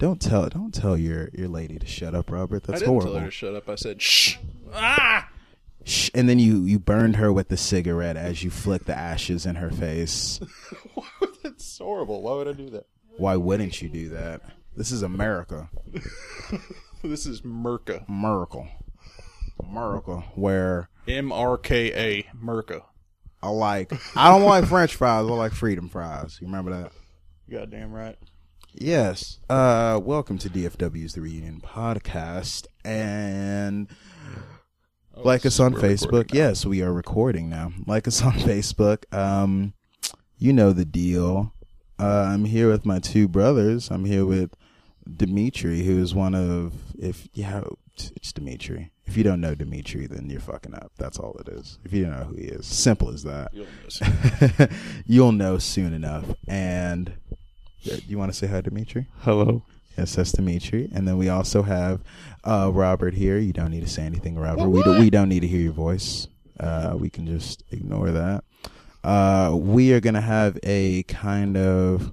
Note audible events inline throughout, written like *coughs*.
don't tell don't tell your your lady to shut up, Robert. That's I didn't horrible. tell her to shut up. I said shh. Ah! Shh, and then you you burned her with the cigarette as you flicked the ashes in her face. *laughs* That's horrible. Why would I do that? Why wouldn't you do that? This is America, *laughs* This is Merca. Miracle, Miracle, where M R K A. Merca. I like I don't like French fries. I like freedom fries. You remember that? Goddamn right. Yes. Uh, welcome to DFW's The Reunion Podcast, and like us on Facebook. Yes, we are recording now. Like us on *laughs* Facebook. Um, you know the deal. Uh, I'm here with my two brothers. I'm here with Dimitri, who is one of if yeah, it's Dimitri. If you don't know Dimitri, then you're fucking up. That's all it is. If you don't know who he is, simple as that. You'll miss. *laughs* You'll know soon enough. And you want to say hi, Dimitri? Hello. Yes, that's Dimitri. And then we also have uh, Robert here. You don't need to say anything, Robert. We, do, we don't need to hear your voice. Uh, we can just ignore that. Uh, we are going to have a kind of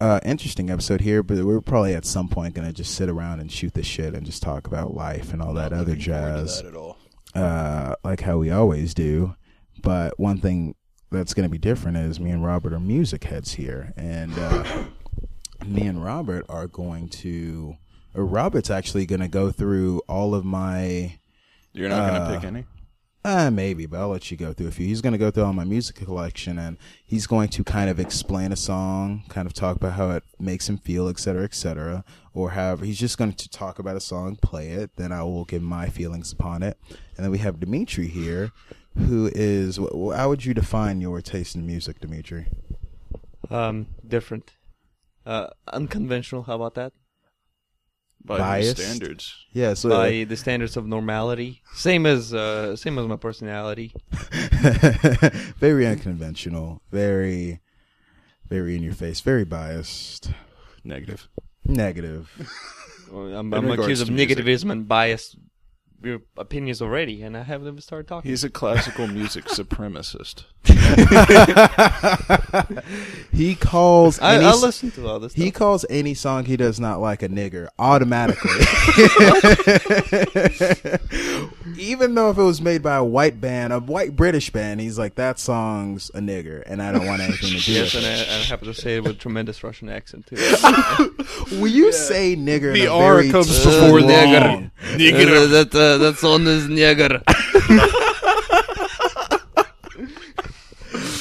uh, interesting episode here, but we're probably at some point going to just sit around and shoot the shit and just talk about life and all that other Looking forward to jazz That at all. uh, like how we always do. But one thing that's going to be different is me and Robert are music heads here, and uh, me and Robert are going to. Or Robert's actually going to go through all of my. You're not Uh, gonna pick any. Uh, maybe, but I'll let you go through a few. He's going to go through all my music collection, and he's going to kind of explain a song, kind of talk about how it makes him feel, et cetera, et cetera. Or however, he's just going to talk about a song, play it, then I will give my feelings upon it. And then we have Dimitri here, who is, wh- wh- how would you define your taste in music, Dimitri? Um, different. Uh, unconventional. How about that? By biased? whose standards? Yeah, so By the standards of normality, same as uh, same as my personality. *laughs* very unconventional, very, very in your face, very biased, Negative. negative. *laughs* Well, I'm, I'm accused of negativism and biased your opinions already, and I haven't even started talking. He's a classical music supremacist. *laughs* *laughs* he calls I, any I s- listen to all this. He stuff. calls any song he does not like a nigger automatically. *laughs* Even though if it was made by a white band, a white British band, he's like, that song's a nigger, and I don't want anything to do Yes, with and I, it. I happen to say it with tremendous Russian accent too. *laughs* Will you say nigger The in a R very comes before the Nigger. Uh, that uh, that song is nigger.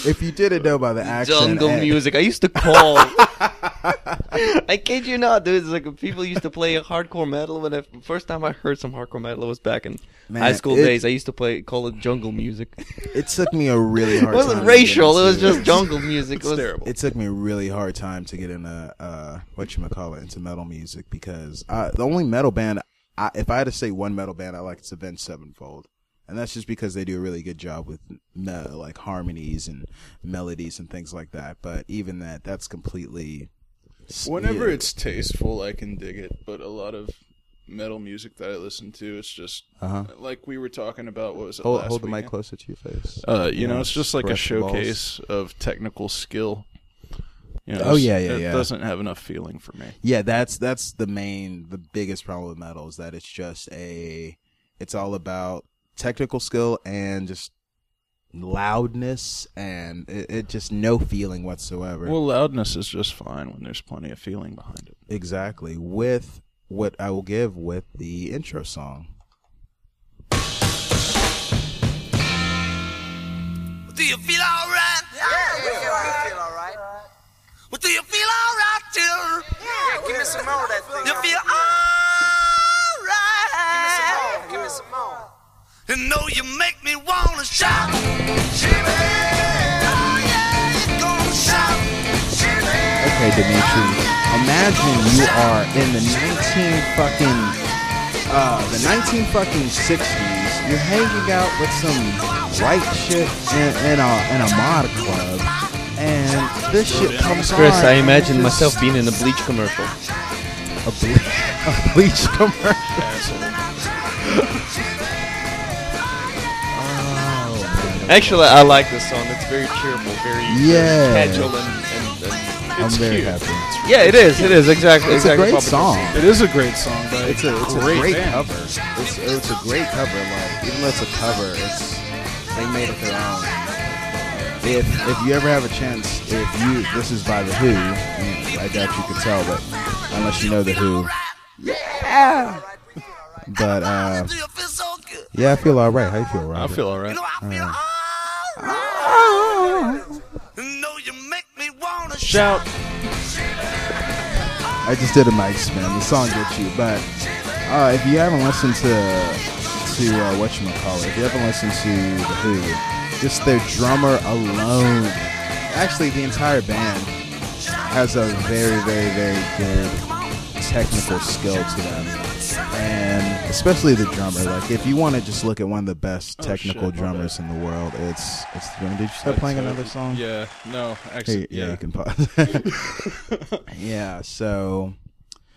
If you didn't know by the accent, Jungle and- music. I used to call. I kid you not, dude. It's like people used to play hardcore metal. When I first time I heard some hardcore metal was back in Man, high school it- days. I used to play call it jungle music. It took me a really It hard. wasn't time to get racial. It was just jungle music. It's it was, terrible. it took me a really hard time to get into uh, what you call it into metal music because uh, the only metal band, I, if I had to say one metal band I like, it's Avenged Sevenfold, and that's just because they do a really good job with like harmonies and melodies and things like that. But even that, that's completely. Whenever yeah. it's tasteful, I can dig it. But a lot of metal music that I listen to, it's just Uh-huh. like we were talking about. What was it? hold, last hold the mic closer to your face. Uh, you know, Yeah, it's just like a showcase of technical skill. You know, Oh, yeah, yeah, it yeah. doesn't have enough feeling for me. Yeah, that's that's the main, the biggest problem with metal is that it's just a, it's all about technical skill and just loudness and it, it just no feeling whatsoever. Well, loudness is just fine when there's plenty of feeling behind it. exactly with what I will give with the intro song. Do you feel alright? Yeah, we feel alright. Well, do you feel alright, children? Yeah, give me some more of that thing. You feel alright? You know you make me wanna shout. Jimmy! Oh yeah, you gonna shout. Jimmy! Okay, Dimitri, imagine you are in the 19 fucking, uh, the 19 fucking 60s. You're hanging out with some white shit in, in a in a mod club, and this shit comes Chris, on. I imagine you myself being in a bleach commercial. a, ble- *laughs* a bleach commercial. *laughs* Actually, I like this song. It's very cheerful, very, Yeah. very casual, and, and, and I'm very happy. Yeah, it is. It is exactly. It's a great song. It is a great song, but It's a it's a great, great band. cover. It's it's a great cover. Like even though it's a cover, it's they made it their own. If if you ever have a chance, if you this is by the Who, I doubt you could tell, but unless you know the Who, yeah. but uh, Do you feel so good? yeah, I feel all right. How you feel, I Robert? feel alright. You know, I feel alright. You know, you make me wanna shout. I just did a mic spin. The song gets you, but uh, if you haven't listened to to uh, what you call it, if you haven't listened to the Who, just their drummer alone, actually the entire band has a very, very, very good technical skill to them, and especially the drummer. Like if you want to just look at one of the best Oh, technical shit, drummers in the world, it's it's. Did you start playing uh, another song? Yeah, no, Hey, actually, yeah, yeah. you can pause. *laughs* yeah, so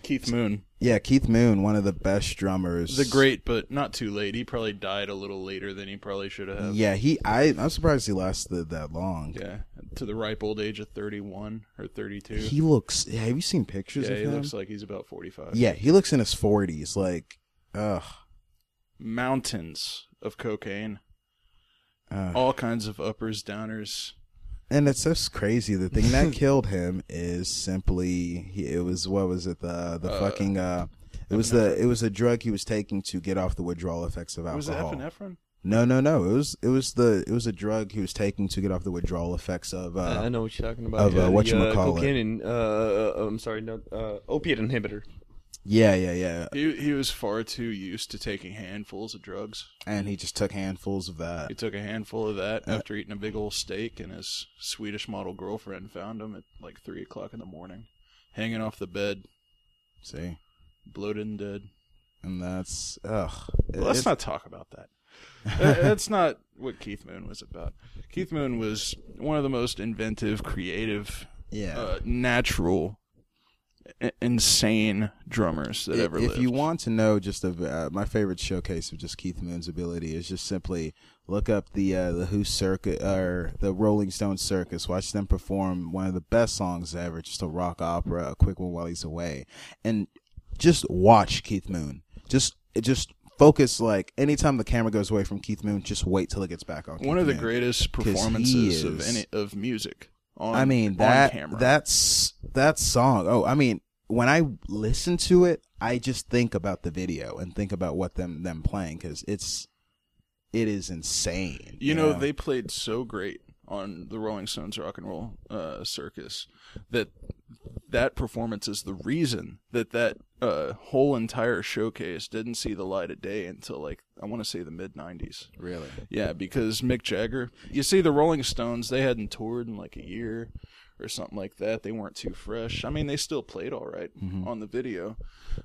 Keith Moon, yeah, Keith Moon, one of the best drummers. the great, but not too late. He probably died a little later than he probably should have. Yeah, he. I. I'm surprised he lasted that long. yeah, to the ripe old age of thirty-one or thirty-two. He looks. Have you seen pictures yeah, of he looks like he's about forty-five. yeah, he looks in his 40s. Like, ugh. mountains of cocaine, all kinds of uppers, downers. And it's just crazy. The thing that *laughs* killed him is simply he, it was what was it the the Uh, fucking uh it was the it was a drug he was taking to get off the withdrawal effects of alcohol. Was it epinephrine? No, no, no. It was it was the it was a drug he was taking to get off the withdrawal effects of. Uh, I know what you're talking about. of, uh, yeah, whatchamacallit. the, uh, cocaine and uh, uh, I'm sorry, no, uh, opiate inhibitor. yeah, yeah, yeah. He he was far too used to taking handfuls of drugs. And he just took handfuls of that. He took a handful of that Uh, after eating a big old steak, and his Swedish model girlfriend found him at like three o'clock in the morning, hanging off the bed, See, bloated and dead. and that's ugh. Well, let's It's- not talk about that. Uh, That's not what Keith Moon was about. Keith Moon was one of the most inventive, creative, Yeah. uh, natural, i- insane drummers that I- ever if lived. you want to know just a, uh, my favorite showcase of just Keith Moon's ability is just simply look up the uh, the Who circuit or the Rolling Stones circus. Watch them perform one of the best songs ever, just a rock opera, a quick one while he's away, and just watch Keith Moon. Just just focus like anytime the camera goes away from Keith Moon, just wait till it gets back on. one Keith of the Moon. greatest performances of any of music. On, I mean that camera. that's that song. Oh, I mean when I listen to it, I just think about the video and think about what them them playing because it's it is insane. You know, they played so great on the Rolling Stones Rock and Roll uh, Circus that that performance is the reason that that uh, whole entire showcase didn't see the light of day until like I want to say the mid '90s. really Yeah, because Mick Jagger, you see, the Rolling Stones, they hadn't toured in like a year or something like that. They weren't too fresh. I mean, they still played all right on the video.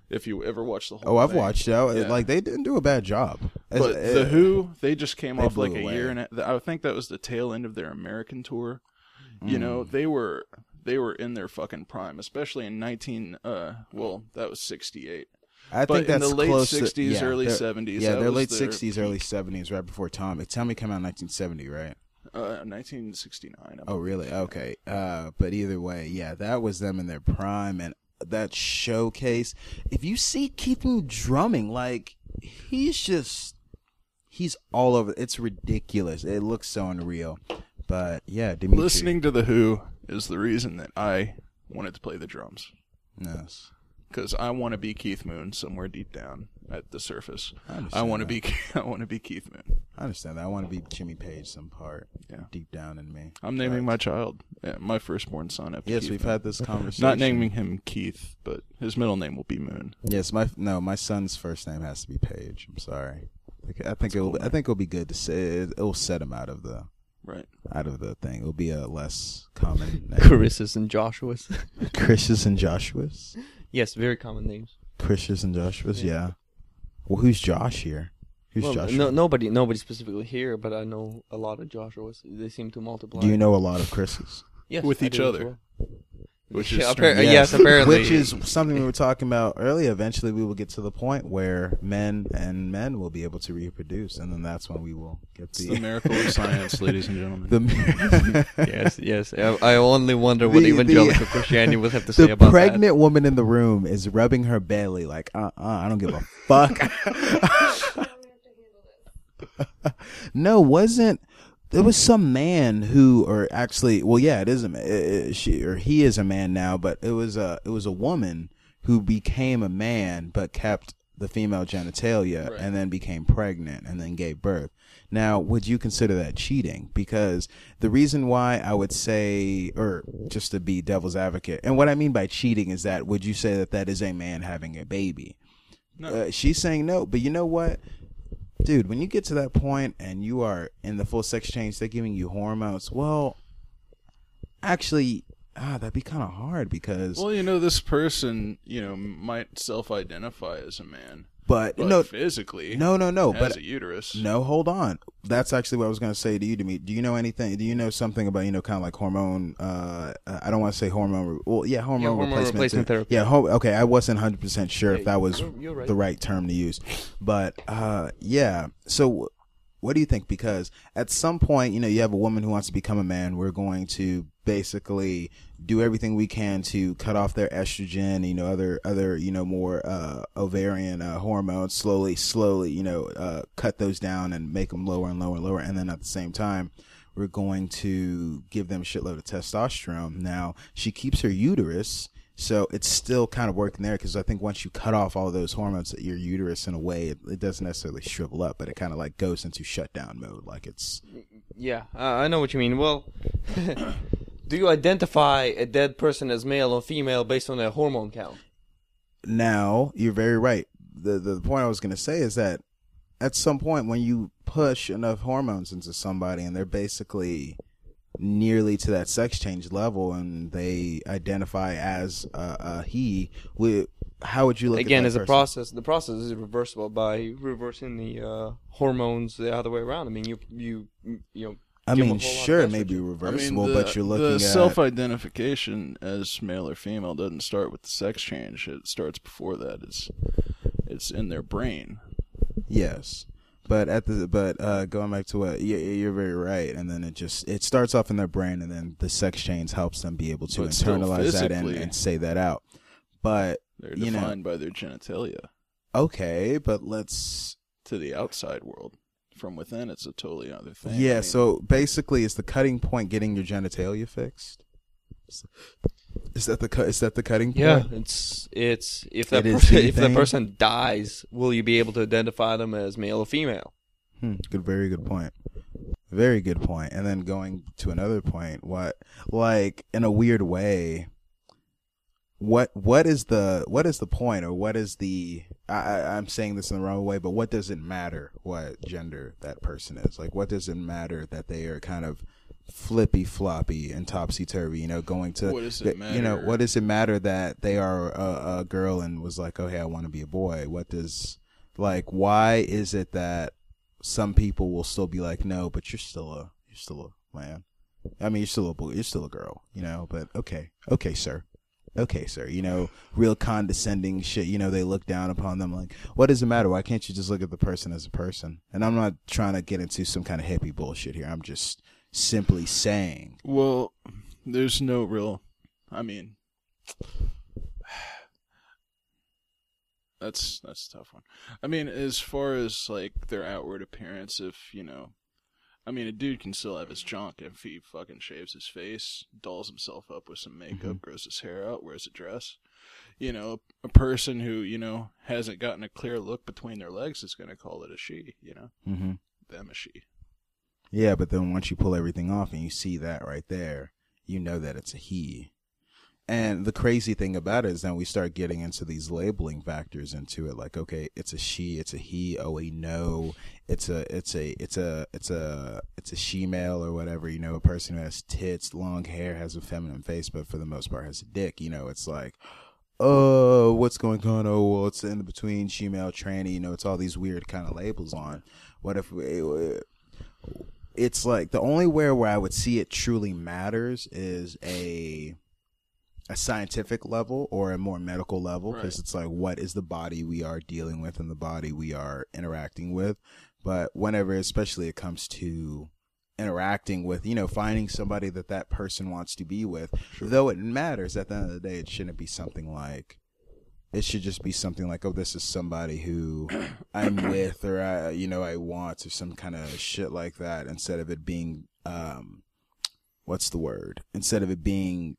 If you ever watch the whole, Mm-hmm. Oh, I've thing. watched it. Yeah. Like they didn't do a bad job. But It's- the uh, Who, they just came they off like blew a year, and a- I think that was the tail end of their American tour. You know, Mm. they were they were in their fucking prime, especially in nineteen. Uh, well, that was sixty eight. I but think in that's the late close to- 60s, yeah, early 70s, Yeah, they're late their sixties, early seventies, right before Tommy. Tommy came out in nineteen seventy, right? Uh, nineteen sixty nine. Oh, really? Okay. Uh, but either way, yeah, that was them in their prime, and that showcase. If you see Keith Moon drumming, like he's just he's all over. It's ridiculous. It looks so unreal. But yeah, Dimitri. Listening to the Who is the reason that I wanted to play the drums Yes. because I want to be Keith Moon somewhere deep down at the surface. I I, want to that. be *laughs* I want to be Keith Moon. I understand that. I want to be Jimmy Page some part. Yeah. Deep down in me. I'm naming But- my child, yeah, my firstborn son after Yes, Keith we've Moon. had this *laughs* conversation. Not naming him Keith, but his middle name will be Moon. Yes, my no, my son's first name has to be Page. I'm sorry. I think it'll. cool, I think it'll be good to say. It, it'll set him out of the Right. out of the thing. It'll be a less common *laughs* name. Carissa's and Joshua's. Chris's and Joshua's. yes, very common names. Chris's and Joshua's. Yeah. Yeah. Well, who's Josh here? Who's Well, Joshua? no, nobody, nobody specifically here, but I know a lot of Joshua's. They seem to multiply. Do you know a lot of Chris's? Yes, With I each do as other? well. Which *laughs* is appar- strange. yes, apparently. Which is something we were talking about earlier. Eventually, we will get to the point where men and men will be able to reproduce, and then that's when we will get It's the the miracle of science, *laughs* ladies and gentlemen. the, *laughs* yes, yes. I, I only wonder what The- the- evangelical Christianity will have to say about that. the about pregnant woman in the room is rubbing her belly like, uh, uh I don't give a fuck. no, wasn't there was some man who, or actually, well, yeah, it is a man. it- it- she or he is a man now, but it was a it was a woman who became a man but kept the female genitalia Right. and then became pregnant and then gave birth. Now, would you consider that cheating? Because the reason why I would say, or just to be devil's advocate, and what I mean by cheating is that would you say that that is a man having a baby? No. Uh, she's saying no, but you know what? Dude, when you get to that point and you are in the full sex change, they're giving you hormones. Well, actually, ah, that'd be kind of hard because, well, you know, this person, you know, might self-identify as a man, but, but no, physically, no, no, no, has but a uterus. No, hold on. That's actually what I was going to say to you, to me. Do you know anything? Do you know something about you know kind of like hormone? Uh, I don't want to say hormone. re- Well, yeah, hormone, Yeah, hormone replacement, replacement therapy. Yeah, ho- okay. I wasn't hundred percent sure if that was you're- you're right. the right term to use, but uh, yeah. So, what do you think? Because at some point, you know, you have a woman who wants to become a man. We're going to basically do everything we can to cut off their estrogen, you know, other other, you know, more uh, ovarian uh, hormones. Slowly, slowly, you know, uh, cut those down and make them lower and lower and lower. And then at the same time, we're going to give them a shitload of testosterone. Now, she keeps her uterus. So it's still kind of working there because I think once you cut off all those hormones, your uterus in a way it, it doesn't necessarily shrivel up, but it kind of like goes into shutdown mode. Like it's Yeah, uh, I know what you mean. Well, *laughs* do you identify a dead person as male or female based on their hormone count? now you're very right. The the point I was going to say is that at some point when you push enough hormones into somebody and they're basically nearly to that sex change level and they identify as a, a he, wi- how would you look Again, at that as a process, the process is reversible by reversing the uh, hormones the other way around. I mean, you you you know. I mean, a whole lot of sure, it may be I mean, reversible, the, but you're looking the at self-identification as male or female doesn't start with the sex change. It starts before that. It's it's in their brain. Yes, but at the but uh, going back to what you, you're very right, and then it just it starts off in their brain, and then the sex change helps them be able to But internalize that and, and say that out. But They're you know, defined by their genitalia okay, but let's to the outside world. From within, it's a totally other thing. I yeah. mean, so basically, is the cutting point getting your genitalia fixed? Is that the cut? Is that the cutting point? Yeah, it's it's if that It is person the if that person dies, will you be able to identify them as male or female? Hmm, good, very good point. Very good point. And then going to another point, what like in a weird way, what what is the what is the point or what is the I, I I'm saying this in the wrong way, but what does it matter what gender that person is? Like what does it matter that they are kind of flippy floppy and topsy turvy, you know, going to What does it you know, matter? what does it matter that they are a, a girl and was like, "Oh, hey, I want to be a boy." What does like why is it that some people will still be like, no, but you're still a, you're still a man. I mean, you're still a boy, you're still a girl, you know. But okay, okay, sir, okay, sir. You know, real condescending shit. You know, they look down upon them like, what does it matter? Why can't you just look at the person as a person? And I'm not trying to get into some kind of hippie bullshit here. I'm just simply saying, Well, there's no real. I mean, *sighs* that's that's a tough one. I mean, as far as like their outward appearance, if you know, I mean, a dude can still have his junk if he fucking shaves his face, dolls himself up with some makeup, grows his hair out, wears a dress. You know, a person who you know hasn't gotten a clear look between their legs is going to call it a she. You know, mm-hmm. them a she. yeah. But then once you pull everything off and you see that right there, you know that it's a he. And the crazy thing about it is then we start getting into these labeling factors into it, like, okay, it's a she, it's a he, oh wait, no, it's a it's a it's a it's a it's a she male or whatever, you know, a person who has tits, long hair, has a feminine face, but for the most part has a dick, you know, it's like oh, what's going on? Oh, well, it's in between she male tranny, you know, it's all these weird kind of labels on. What if we, it's like the only where where I would see it truly matters is a a scientific level or a more medical level because Right. it's like what is the body we are dealing with and the body we are interacting with? But whenever especially it comes to interacting with you know finding somebody that that person wants to be with though it matters at the end of the day it shouldn't be something like it should just be something like oh this is somebody who *coughs* i'm with or i you know i want or some kind of shit like that instead of it being um what's the word? Instead of it being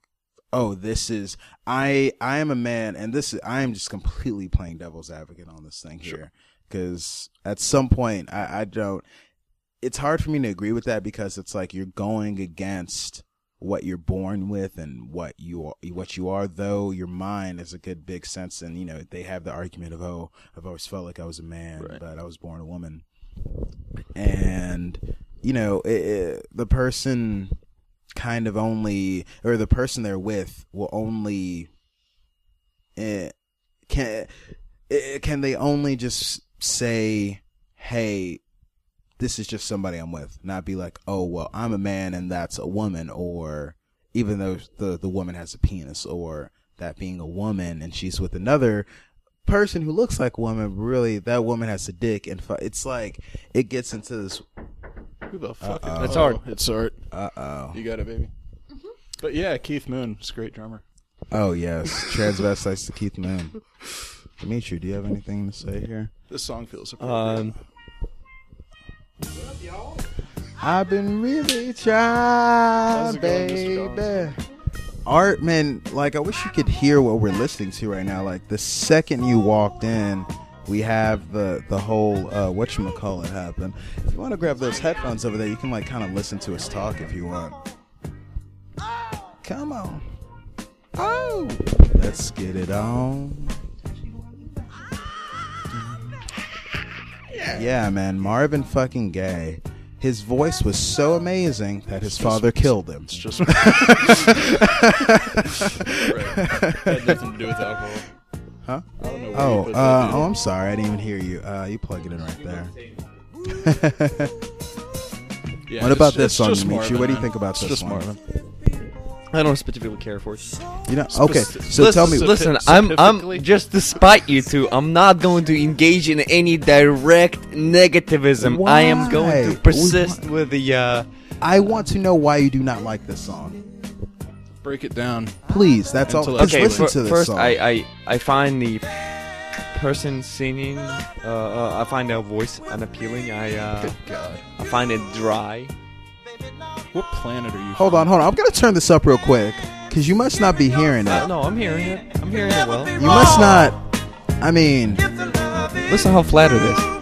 oh this is i i am a man and this is i am just completely playing devil's advocate on this thing here because at some point i i don't it's hard for me to agree with that because it's like you're going against what you're born with and what you are, what you are though your mind is a good big sense and you know they have the argument of oh I've always felt like I was a man Right. but I was born a woman and you know it, it, the person kind of only or the person they're with will only eh, can eh, can they only just say hey this is just somebody I'm with, not be like, oh well, I'm a man and that's a woman, or even though the the woman has a penis, or that being a woman and she's with another person who looks like a woman, really that woman has a dick, and fu- it's like it gets into this. Who the fuck? Is, That's Art. It's art. Uh oh. You got it, baby. But yeah, Keith Moon is a great drummer. Oh yes, transvestites to Keith Moon. Dimitri, do you have anything to say here? This song feels appropriate. Um, I've been really How's trying, it going, Mr. baby. Art, man, like I wish you could hear what we're listening to right now. Like the second you walked in, we have the the whole uh, what you call it happen. If you want to grab those headphones over there, you can like kind of listen to us talk if you want. Come on. Oh, let's get it on. Yeah, man, Marvin fucking Gaye. His voice was so amazing that his father killed him. It's just *laughs* right. Had nothing to do with alcohol. Huh? I don't know Oh, uh, oh, I'm sorry, I didn't even hear you. Uh, you plug it in right there. *laughs* Yeah, what about this it's song, just Dimitri? Marvin, What do you think about It's this just one? Marvin. I don't specifically care for it. You know, okay. So listen, tell me, listen. I'm, I'm just despite you two. I'm not going to engage in any direct negativism. I am going to persist Why? with the. uh I want to know why you do not like this song. Break it down. Please, that's all. Just Intellectually. Okay, listen fir- to this first song. I, I I find the person singing. Uh, uh, I find their voice unappealing. I uh, God. I find it dry. What planet are you? hold on, hold on. I'm gonna turn this up real quick because you must not be hearing Uh, it. no, I'm hearing it. I'm hearing it well. You must not. I mean, Listen how flat it is.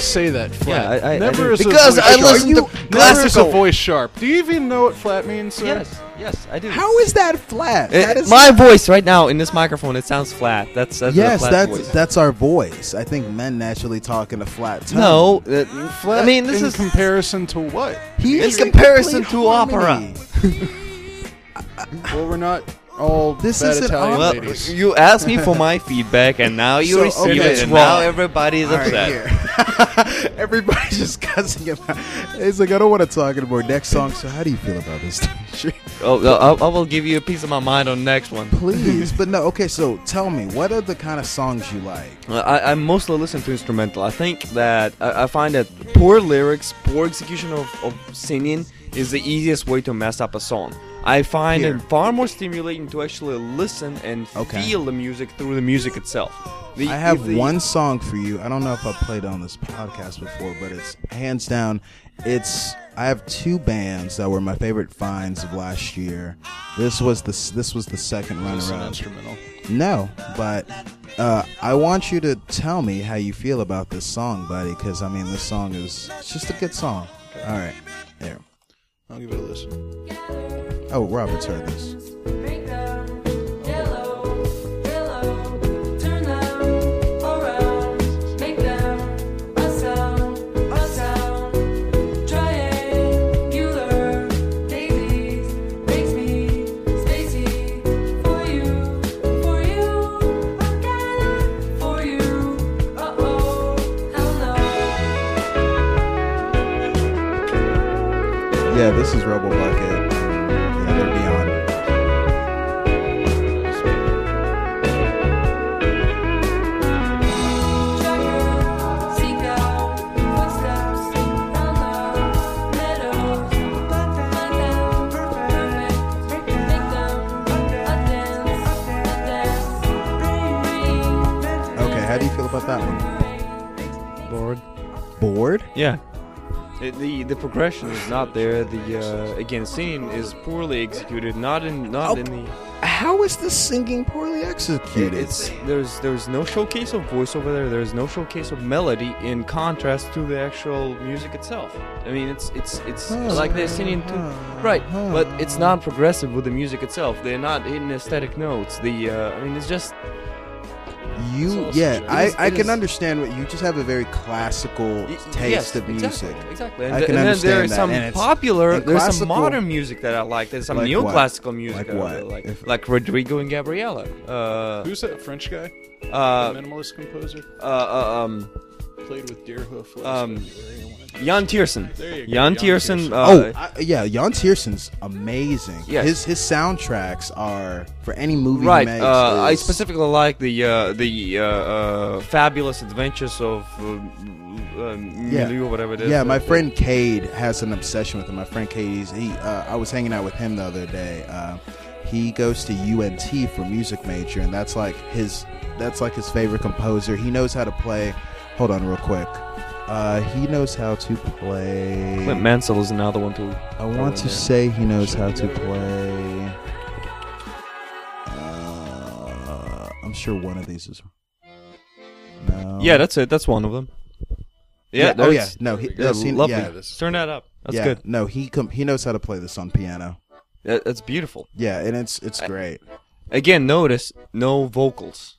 You always say that flat. Yeah, I- I- I never do. is a Because voice I sharp. listen to Never is a voice sharp. Do you even know what flat means? Sir? Yes, yes, I do. how is that flat? Uh, That is my voice right now in this microphone, it sounds flat. That's that's yes, flat that's voice. that's our voice. I think men naturally talk in a flat tone. no. Uh, Flat I mean, this in is comparison to what? He's in comparison complete to opera. *laughs* Well, we're not all This bad isn't Italian all- well, ladies. you asked me for my feedback, and now you So, receive okay, it, it's and wrong. now everybody is upset. here. *laughs* Everybody's just cussing him out. It's like I don't want to talk anymore. Next song. So, how do you feel about this? *laughs* Oh, I, I will give you a piece of my mind on the next one. Please, but no. *laughs* Okay, so tell me, what are the kind of songs you like? I, I mostly listen to instrumental. I think that I, I find that poor lyrics, poor execution of, of singing is the easiest way to mess up a song. I find Here. it far more stimulating to actually listen and Okay. feel the music through the music itself. The- I have the- one song for you. I don't know if I've played on this podcast before, but it's hands down. It's I have two bands that were my favorite finds of last year. This was the this was the second runner up. instrumental. No, but uh, I want you to tell me how you feel about this song, buddy. Because I mean, this song is it's just a good song. All right, there. I'll give it a listen. Oh, Robert's heard this. Yeah, this is Rebel Bucket. Yeah, they're beyond. Okay, how do you feel about that one? Bored. Bored? Yeah. It, the the progression is not there. The uh, again singing is poorly executed. Not in not in the. How is the singing poorly executed? It's there's there's no showcase of voice over there. There's no showcase of melody in contrast to the actual music itself. I mean, it's it's it's like they're singing to right, but it's not progressive with the music itself. They're not hitting aesthetic notes. The uh, I mean, it's just you, also yeah, true. I, It is- I can is- understand what you just have a very classical Y- taste yes, of music. Exactly. exactly. And, I th- can and then there understand is that, some and popular. and There's some modern music that I like. There's some Like neoclassical music. Like I what? really like If- like Rodrigo and Gabriela. Uh, Who's that French guy? uh, the minimalist composer. uh, uh, um, Played with Deerhoof. last Um, February. I Yann Tiersen. There you go, Yann Yann Tiersen. Tiersen. Uh, oh, I, yeah, Yann Tiersen's amazing. Yes. His his soundtracks are for any movie right. he makes. Uh, I specifically like the uh, the uh, uh, fabulous adventures of uh, uh, Yeah. Milieu, whatever it is. Yeah, my that- friend Cade has an obsession with him. My friend Cade, he's, he, uh, I was hanging out with him the other day. Uh, he goes to UNT for music major, and that's like his, that's like his favorite composer. He knows how to play. Hold on, real quick. Uh, he knows how to play. Clint Mansell is another one too. I want to say he knows how to play. Uh, I'm sure one of these is. No. Yeah, that's it. That's one of them. Yeah. Yeah, oh yeah, there's- no, he, yeah, yes, he- lovely. yeah, Turn that up. That's yeah, good. No, he com- he knows how to play this on piano. That- That's beautiful. Yeah, and it's it's great. Again, notice no vocals.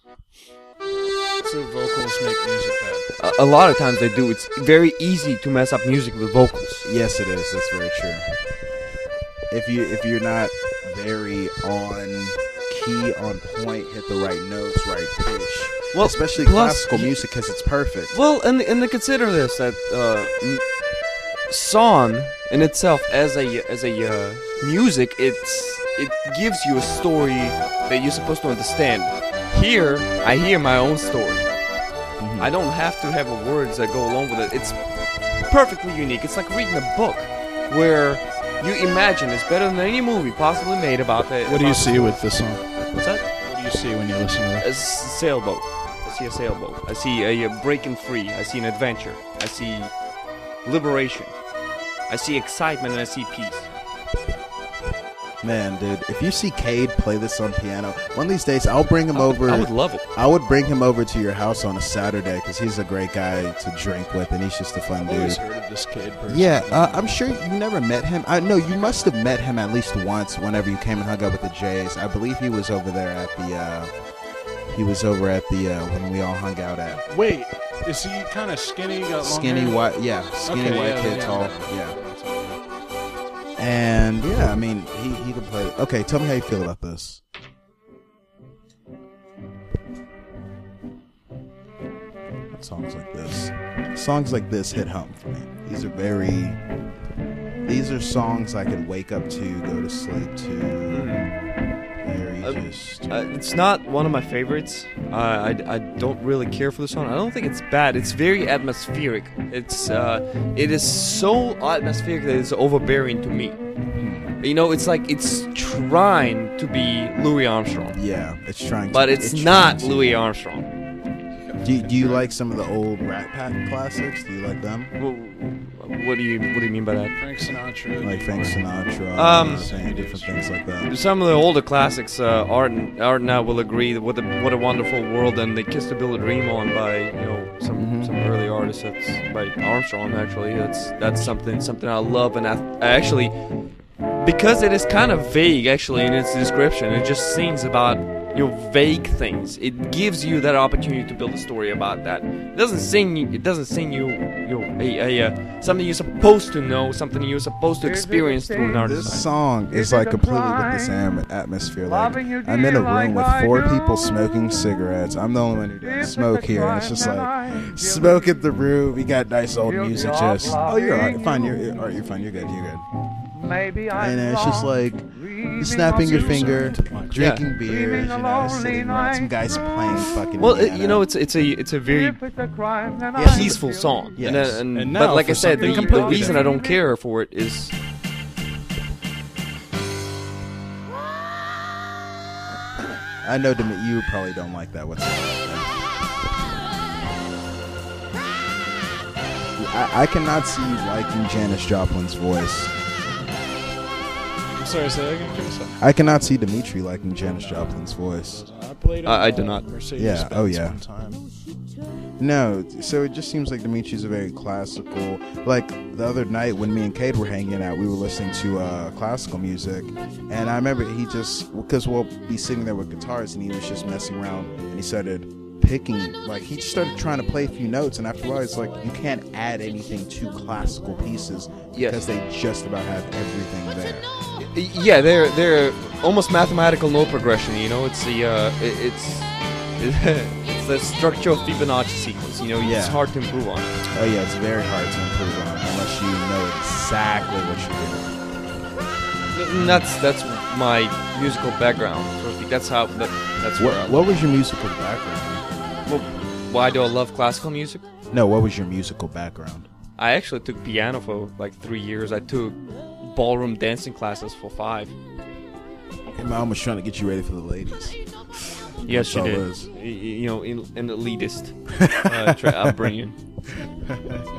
So vocals make music bad. A, a lot of times they do. It's very easy to mess up music with vocals. Yes, it is. That's very true. If you if you're not very on key, on point, hit the right notes, right pitch. Well, especially classical music because it's perfect. Well, and and to consider this that uh, m- song in itself as a as a uh, music, it's it gives you a story that you're supposed to understand. Here, I hear my own story. I don't have to have words that go along with it. It's perfectly unique. It's like reading a book where you imagine it's better than any movie possibly made about the. What do you about- see with this song? What's that? What do you see when you listen to it? A sailboat. I see a sailboat. I see a, uh breaking free. I see an adventure. I see liberation. I see excitement and I see peace. Man, dude, if you see Cade play this on piano, one of these days I'll bring him I would- over. I would love it. I would bring him over to your house on a Saturday because he's a great guy to drink with, and he's just a fun I've always dude. heard of this Cade person. Yeah, uh, I'm sure you never met him. I know you must have met him at least once whenever you came and hung out with the Jays. I believe he was over there at the. Uh, he was over at the uh, when we all hung out at Wait, is he kind of skinny? Got skinny hair? white. Yeah, skinny Okay, white yeah, kid, yeah. tall. Yeah, and yeah, I mean he he can play. Okay, tell me how you feel about this. Songs like this, songs like this hit home for me. These are very. These are songs I can wake up to, go to sleep to. Mm-hmm. Uh, just. Uh, it's not one of my favorites. Uh, I, I don't really care for the song. I don't think it's bad. It's very atmospheric. It's uh, it is so atmospheric that it's overbearing to me. You know, it's like it's trying to be Louis Armstrong, yeah, it's trying. but to, it's, trying not to. Louis Armstrong. Do you, do you like some of the old Rat Pack classics? Do you like them? Wh- What do you What do you mean by that? Frank Sinatra. Like Frank Sinatra, Um, and different things like that. Some of the older classics, uh, Art and Art and I will agree. that What a what a wonderful world, and they kissed a Bill a Dream on by you know some Mhm. some early artists. That's by Armstrong actually. That's that's something something I love, and I, I actually because it is kind of vague actually in its description. It just sings about you know vague things. It gives you that opportunity to build a story about that. It doesn't sing you. It doesn't sing you you know, a, a uh, something you're supposed to know, something you're supposed to experience through an artist. This song is like completely with this am- atmosphere. Like I'm in a room with four people smoking cigarettes. I'm the only one who doesn't smoke here, and it's just like smoke at the room. We got nice old music. Just oh, you're all right. Fine. You're, you're all right. You're fine. You're good. You're good. Maybe And it's just like you snapping your finger, drinking beers, you know, sitting around. Some guys playing fucking. Well, it, you know, it's it's a it's a very Yes. peaceful song. Yes. And, uh, and, And but like I said, the, the completely reason I don't care for it is I know Demi- you probably don't like that whatsoever. I, I cannot see you liking Janis Joplin's voice. I'm sorry, say that again. I cannot see Dimitri liking Janis Joplin's voice. I played. I- I do not. Mercedes Yeah, oh, yeah. time. No, so it just seems like Dimitri's a very classical. Like the other night when me and Cade were hanging out, we were listening to uh, classical music, and I remember he just because we'll be sitting there with guitars, and he was just messing around, and he started picking like he just started trying to play a few notes, and after a while, it's like you can't add anything to classical pieces Yes. because they just about have everything there. Yeah, they're they're almost mathematical note progression. You know, it's the uh, it, it's *laughs* it's the structure of Fibonacci sequence. You know, Yeah. it's hard to improve on. Oh yeah, it's very hard to improve on unless you know exactly what you're doing. And that's that's my musical background. So that's how that, that's where What, what was your musical background? Well, why do I love classical music? No, what was your musical background? I actually took piano for like three years. I took ballroom dancing classes for five. Hey, mom was trying to get you ready for the ladies. Yes, she all did. is. Y- y- You know, in, an elitist *laughs* uh, tra- upbringing. *laughs*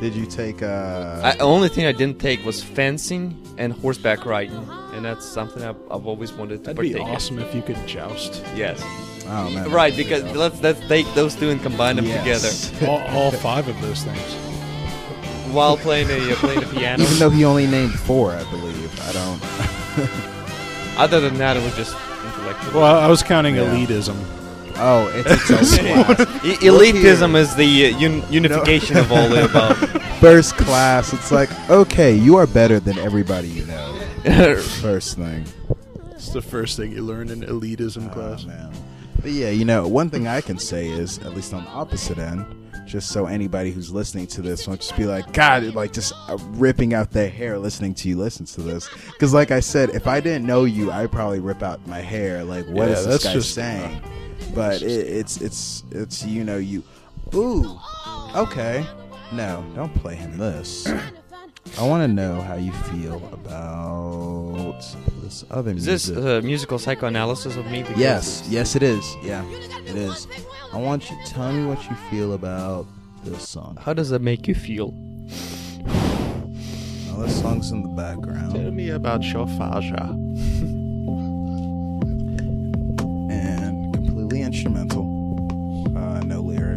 Did you take uh I, the only thing I didn't take was fencing and horseback riding, and that's something I've, I've always wanted to That'd partake be in. awesome if you could joust. Yes, Oh man. right. Because let's let's take those two and combine them Yes. together all, all five of those things. While playing a uh, playing the piano. Even though he only named four, I believe. I don't *laughs* Other than that, it was just intellectual. Well, I was counting Yeah. elitism. Oh, it's its *laughs* own class. E- elitism is the uh, un- unification of all the above. *laughs* First class. It's like, okay, you are better than everybody you know. First thing. It's the first thing you learn in elitism Oh, class. man. But yeah, you know, one thing I can say is, at least on the opposite end, just so anybody who's listening to this won't just be like, God, like just uh, ripping out their hair listening to you listen to this. Because, like I said, if I didn't know you, I'd probably rip out my hair. Like, what Yeah, is this guy just- saying? But it, it's it's it's you know you, ooh, okay, no, don't play him this. I want to know how you feel about this other Is music. this uh, musical psychoanalysis of me? Yes, yes, it is. Yeah, it is. I want you to tell me what you feel about this song. How does that make you feel? Now, this song's in the background, Tell me about your and completely instrumental. Uh, no lyrics.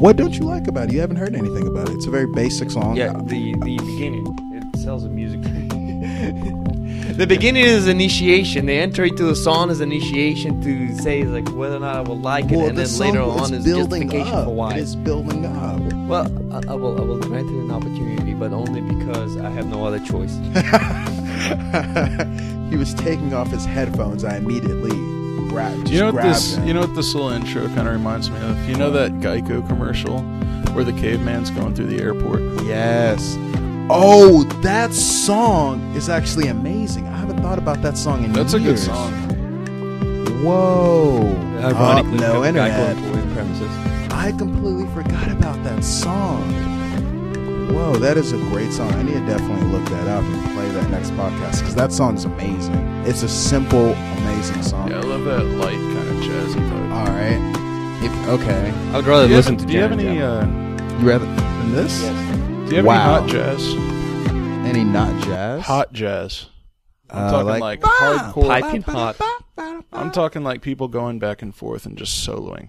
What don't you like about it? You haven't heard anything about it. It's a very basic song. yeah. The the beginning it sells the music. *laughs* the beginning is initiation. The entry to the song is initiation to say like whether or not I will like it, Well, and the then later on is justification up. for why. It is building up. Well, I, I will I will grant it an opportunity, but only because I have no other choice. *laughs* he was taking off his headphones. I immediately grabbed. You know what this? him. You know what this little intro kind of reminds me of? You know that Geico commercial where the caveman's going through the airport? Yes. Oh, that song is actually amazing. I haven't thought about that song in That's a good song. Whoa. Ironically, Uh, no we have Geico internet. employee premises. I completely forgot about that song. Whoa, that is a great song. I need to definitely look that up and play that next podcast because that song's amazing. It's a simple, amazing song. Yeah, I love that light kind of jazzy vibe. All right. If, okay. I would rather Do you listen have, to do you have any? Uh, You rather than this? do you have Wow. any hot jazz? Any not jazz? Hot jazz. I'm Uh, talking like- like, hardcore. Piping hot. I'm talking like people going back and forth and just soloing.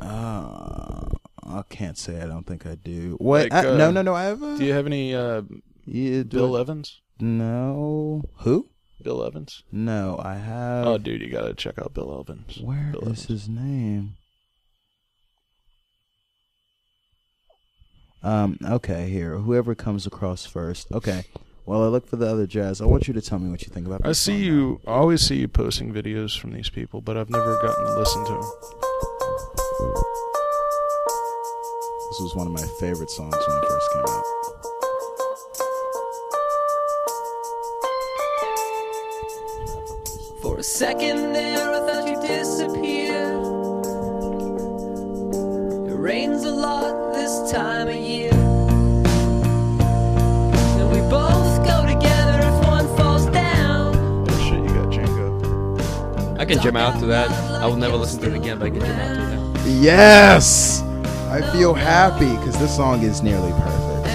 Uh, I can't say I don't think I do. What? Like, I- uh, no, no, no. I have. A, Do you have any uh, yeah, Bill I- Evans? No. Who? Bill Evans? No, I have. Oh, dude, you gotta check out Bill Evans. Where Bill is Evans. his name? Um. Okay. Here, whoever comes across first. Okay. While I look for the other jazz, I want you to tell me what you think about. I see you. I always see you posting videos from these people, but I've never gotten to listen to them. This was one of my favorite songs when it first came out. For a second there, I thought you disappeared. It rains a lot this time of year. And we both go together if one falls down. Oh, but can jam out to that. I will never listen to it again, but I can jam out to it now. Yes, I feel happy because this song is nearly perfect.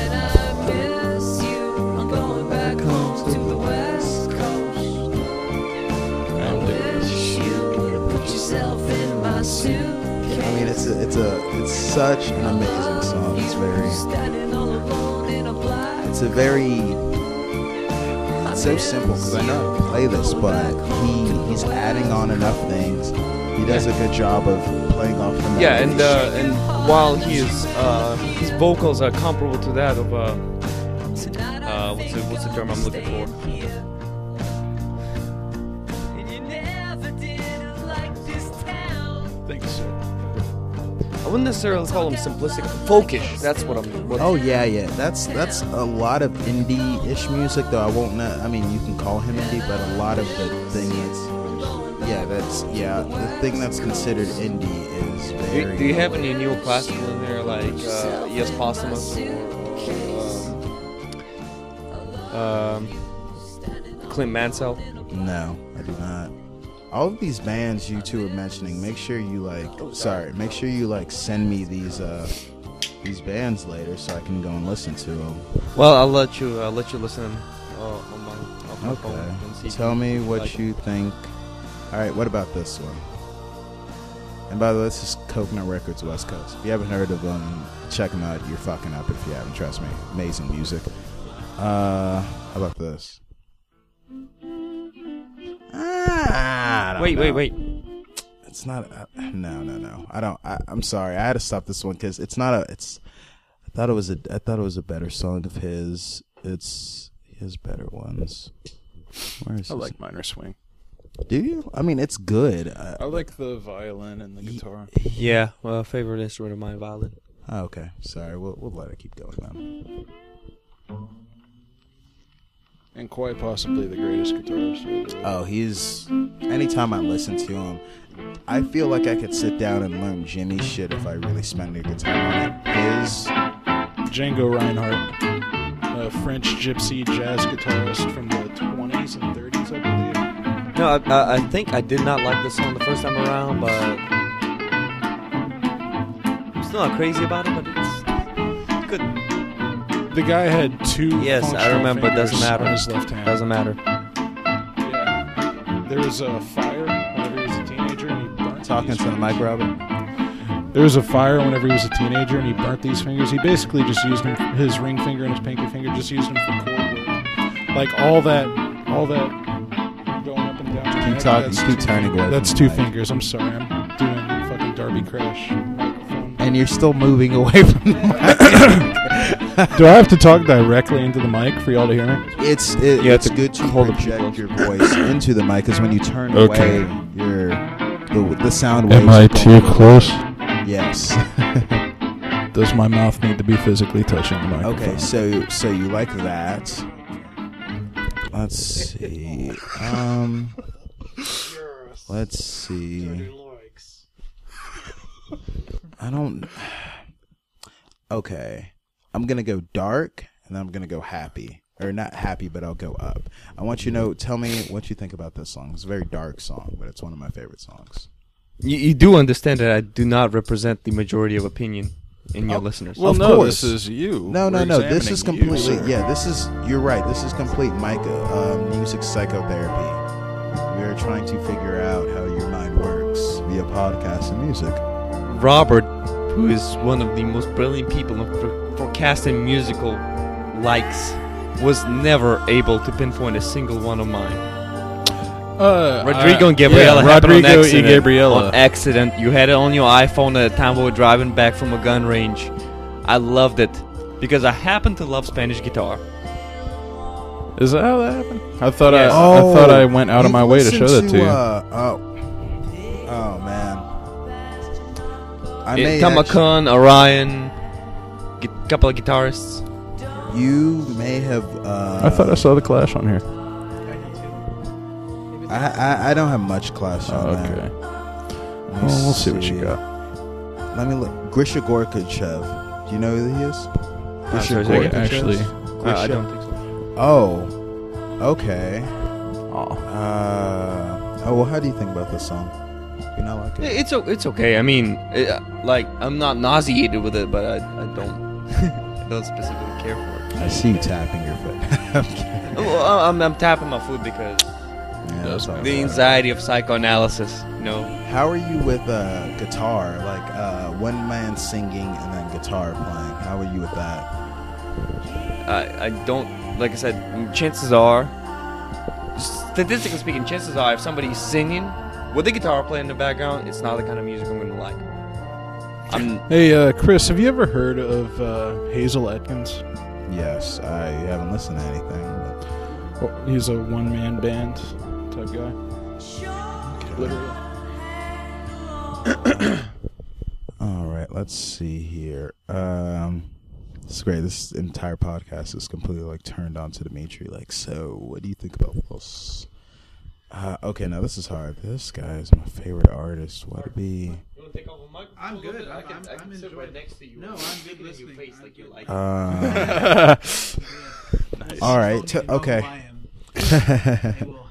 I'm going back home to the West Coast. I'm doing this. You put yourself in my suit. I mean, it's a, it's a, it's such an amazing song. It's very, Standing all alone in a black. it's a very, it's so simple because I know I can play this, but he he's adding on enough things. He does a good job of playing off the Yeah, and uh, and while he is, uh, his vocals are comparable to that of uh, uh, what's the what's the term I'm looking for? And you never did like this town. Thank you, sir. I wouldn't necessarily call him simplistic, folkish. That's what I'm. What, Oh yeah, yeah. That's that's a lot of indie-ish music, though. I won't. Know, I mean, you can call him indie, but a lot of the thing that's yeah. The thing that's considered indie is do, very. you- do you have any neoclassical in there, like uh, Yes Posthumous or um, Clint Mansell? No, I do not. All of these bands you two are mentioning, make sure you like. sorry, make sure you like send me these uh these bands later so I can go and listen to them. Well, I'll let you. I'll let you listen uh, on my, on my phone. and see Okay. Tell me what like you think. All right, what about this one? And by the way, this is Coconut Records West Coast. If you haven't heard of them, check them out. You're fucking up if you haven't. Trust me. Amazing music. Uh, how about this? Ah, I don't Wait, wait, wait. It's not. Uh, no, no, no. I don't. I, I'm sorry. I had to stop this one because it's not a. It's. I thought it was a. I thought it was a better song of his. It's his better ones. Where is I like minor swing. Do you? I mean, it's good. Uh, I like the violin and the guitar. Yeah, well, favorite instrument of mine, violin. oh, okay. Sorry. We'll we'll let it keep going then. And quite possibly the greatest guitarist. Oh, he's. Anytime I listen to him, I feel like I could sit down and learn Jimmy shit if I really spend a good time on it. His. Django Reinhardt, a French gypsy jazz guitarist from the 20s and 30s, I believe. No, I, I, I think I did not like this song the first time around, but I'm still not crazy about it. But it's good. The guy had two. Yes, I remember. It doesn't matter. On his left hand. Doesn't matter. Yeah. There was a fire whenever he was a teenager, and he burnt. Talking these to the mic, fingers. Robert. There was a fire whenever he was a teenager, and he burnt these fingers. He basically just used them, his ring finger and his pinky finger, just used them for chord work. Like all that, all that Keep talking. Keep two- turning away. That's from two mic. fingers. I'm sorry. I'm doing fucking Darby Crash. And you're still moving *laughs* away from the mic. Do I have to talk directly into the mic for y'all to hear me? It's it, You have it's to good to hold it project your voice into the mic because when you turn Okay. away, your the the sound waves. Am I are too going- close? Yes. *laughs* Does my mouth need to be physically touching the microphone? okay, so so you like that? Let's see. Um, let's see. I don't. Okay, I'm gonna go dark, and then I'm gonna go happy, or not happy, but I'll go up. I want you to know. Tell me what you think about this song. It's a very dark song, but it's one of my favorite songs. You, you do understand that I do not represent the majority of opinion in your listeners. Well, Of no, course. this is you. No, no, We're no. This is examining you, completely. yeah, this is. You're right. This is complete Micah uh, music psychotherapy. We are trying to figure out how your mind works via podcast and music. Robert, who is one of the most brilliant people in for- forecasting musical likes, was never able to pinpoint a single one of mine. Uh, Rodrigo uh, and Gabriela yeah, happened Rodrigo on y accident. Gabriela. On accident. You had it on your iPhone at the time we were driving back from a gun range. I loved it because I happen to love Spanish guitar. Is that how that happened? I thought Yes. I, I thought I went out of my way to show that to you. Uh, oh, oh man. I Yeah, may Tamakun, Orion, a couple of guitarists. you may have. Uh, I thought I saw the Clash on here. I, I, I don't have much clash on Oh, that. okay. Let me Well, we'll see what you got. Let me look. Grisha Goryachev. Do you know who he is? sorry, say again. Actually, Uh, I don't think so. Oh, okay. oh, Uh, Oh well, how do you think about this song? You not like it? It's o- it's okay. I mean, it, uh, like I'm not nauseated with it, but I, I don't I don't specifically care for it. I see you tapping your foot. *laughs* I'm kidding. Well, I'm, I'm tapping my foot because Yeah, that's all the anxiety of psychoanalysis. You know, How are you with uh, guitar? Like uh, one man singing and then guitar playing. How are you with that? I I don't like I said. Chances are, statistically speaking, chances are if somebody's singing with the guitar playing in the background, it's not the kind of music I'm gonna like. I'm Hey, uh, Chris, have you ever heard of uh, Hasil Adkins? Yes, I haven't listened to anything. But Well, he's a one man band type guy. Literally. all right, let's see here. Um, this is great. This entire podcast is completely like turned on to Dimitri. Like, so what do you think about this? Uh, okay, now this is hard. This guy is my favorite artist. What would be? I'm good. I'm, I'm, I'm enjoying. next to you. No, I'm good listening. face I'm like you good. like. Uh, *laughs* *laughs* Nice. all right. T- me, no okay. *laughs*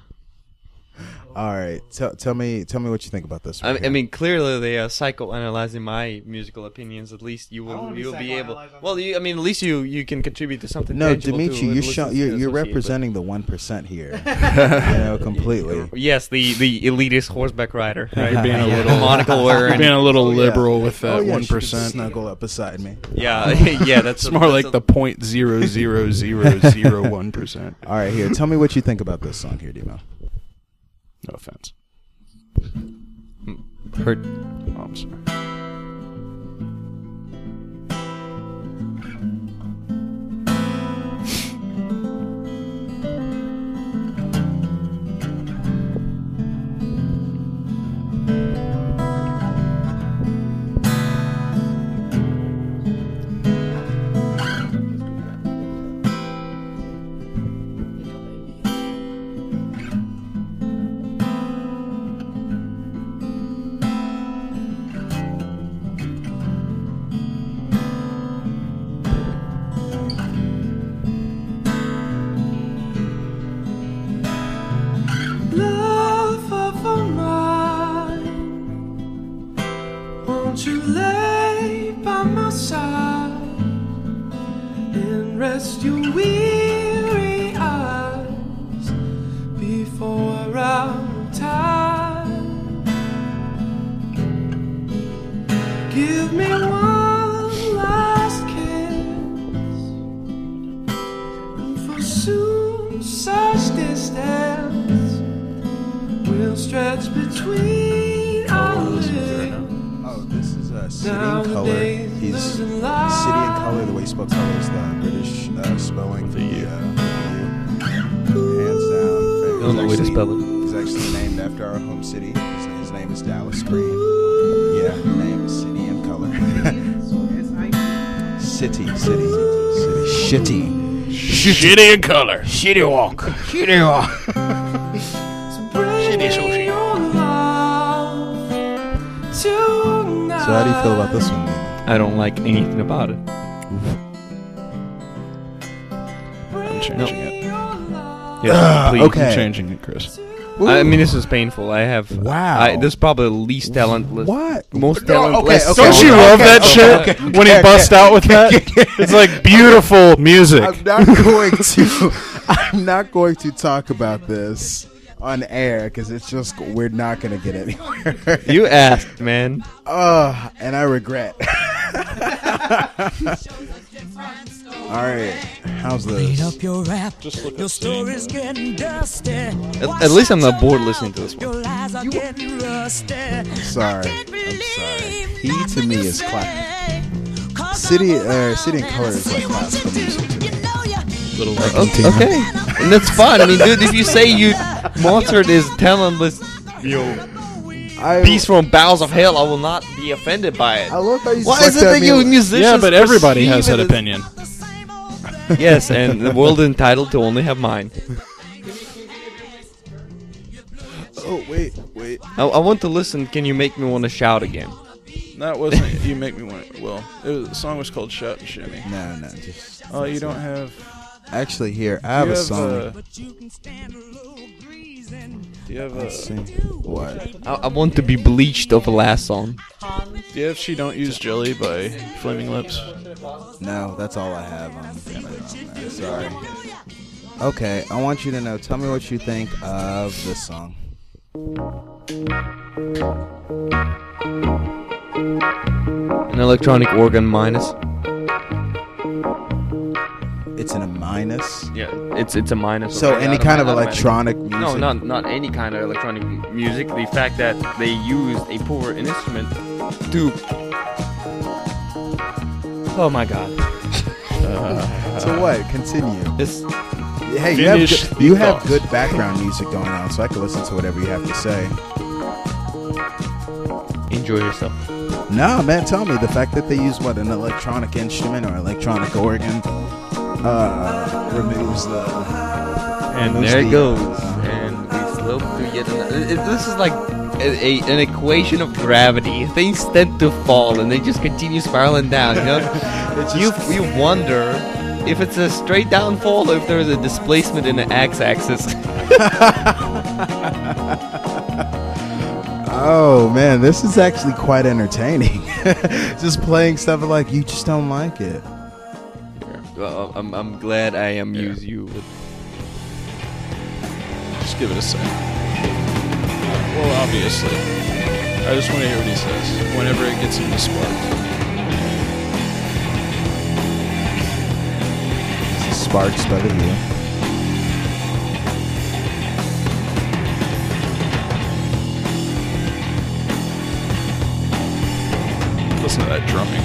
lion. They will- All right. Tell tell me tell me what you think about this. I, right I here. mean, clearly they are psychoanalyzing my musical opinions. At least you will be you'll be able. Well, you, I mean, at least you you can contribute to something. no, Dimitri, to you're listen show, you're, you're associate, but- representing the one percent here. *laughs* you know, completely. *laughs* Yes, the the elitist horseback rider. *laughs* Right? You're being a little- monocle You're wearing. being a little Oh, yeah. liberal with Oh, that yeah, one she could percent. Snuggle up beside me. Yeah, yeah, that's more like the point zero zero zero zero one percent. All right, here. Tell me what you think about this song here, Demo. No offense. Hmm. hurt. Oh, I'm sorry. love *laughs* Shitty in color. Shitty walk. Shitty walk. Bring me your love tonight. So how do you feel about this one? I don't like anything about it. I'm changing it. Yes, please. okay. I'm changing it, Chris. I mean, this is painful. I have. Wow. I, this is probably the least talentless. What? Most No, talentless. okay, Don't okay, you okay, love okay, that okay, shit okay, when he okay, busts okay. out with that? It's like beautiful music. I'm not going *laughs* to. I'm not going to talk about this on air because it's just we're not going to get anywhere. You asked, man. Oh, and I regret. *laughs* All right, how's Clean this? up your rap. Just look Your at story's getting dusty. At, at least I'm not bored listening to this one. Your lies are getting rusty. Sorry, I'm sorry. He to me is classic. City, uh, City and Colour is like classical music to me. Little Okay, okay. and that's fine. I mean, dude, if you say you *laughs* Mozart is talentless, you know, I, beast from bowels of hell, I will not be offended by it. I love how you Why is it at that you musicians? Yeah, but everybody has that opinion. *laughs* Yes, and the world is entitled to only have mine. *laughs* Oh wait, wait. I, I want to listen. Can you make me want to shout again? That wasn't. *laughs* you make me want. Well, it was, the song was called "Shout and Shimmy." No, no, just Oh, you don't have. actually here. I have you a have, song. uh, Do you have a? see. What? I, I want to be bleached of the last song. Do you have "She Don't Use Jelly" by Flaming Lips? No, that's all I have on, on. Sorry. Okay, I want you to know. Tell me what you think of this song. An electronic organ minus. It's in a minus. Yeah, it's it's a minus. So any kind of electronic music. No, not not any kind of electronic music. The fact that they used a poor instrument to. Oh my god. *laughs* So what? Continue. This Hey, you have, good, you have good background music going on, so I can listen to whatever you have to say. enjoy yourself. Nah, man, tell me the fact that they use what an electronic instrument or electronic organ uh, removes the. And removes there it goes. And we slope to yet another. it- This is like a, a, an equation of gravity. Things tend to fall and they just continue spiraling down. You know, *laughs* It's you you wonder if it's a straight down fall or if there's a displacement in the x-axis. *laughs* Oh man, this is actually quite entertaining. *laughs* just playing stuff like you just don't like it. Well, I'm, I'm glad I am Yeah. use you. Just give it a second. Well, obviously. I just want to hear what he says whenever it gets into sparks. This is Sparks by the Who. Listen to that drumming.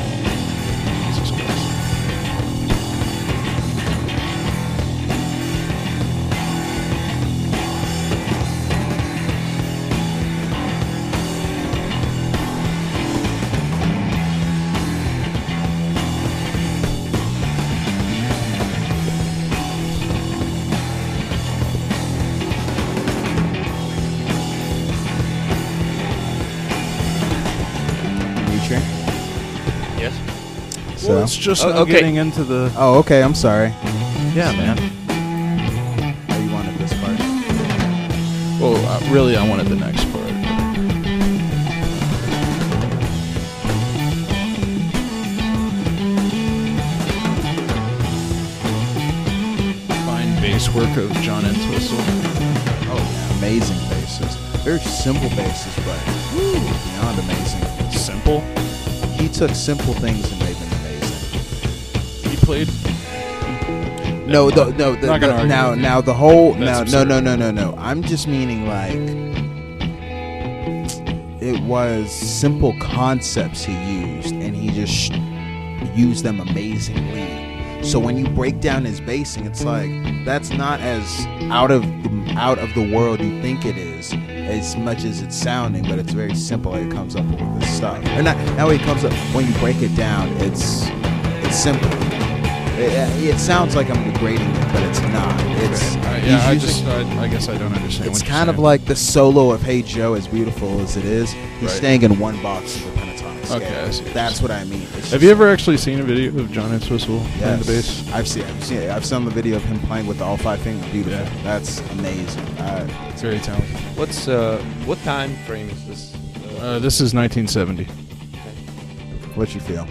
Just Oh, okay. getting into the. oh, okay. I'm sorry. Yeah, man. Oh, you wanted this part. Well, uh, really, I wanted the next part. Fine bass work of John Entwistle. Oh, yeah, amazing basses. Very simple basses, but woo, beyond amazing. Simple. He took simple things and played. No, the, no, the, Not gonna the- argue now, with you. now the whole, That's no, absurd. no, no, no, no. I'm just meaning like it was simple concepts he used, and he just used them amazingly. So when you break down his basing, it's like that's not as out of the, out of the world you think it is, as much as it's sounding. But it's very simple. It comes up with this stuff, not. Now he comes up when you break it down. It's it's simple. It, it sounds like I'm degrading it, but it's not. It's Uh, he's yeah, I using- just. I, I guess I don't understand. it's what you're kind of like the solo of Hey Joe, as beautiful as it is. He's Right. staying in one box of the pentatonic scale. Okay, I see That's what I mean. It's Have you ever actually seen a video of John Entwistle playing Yes. the bass? I've seen. I've seen. it. I've seen the video of him playing with all five fingers. Beautiful. Yeah. That's amazing. Uh, It's very talented. What's uh what time frame is this? Uh, this is 1970. what you feel?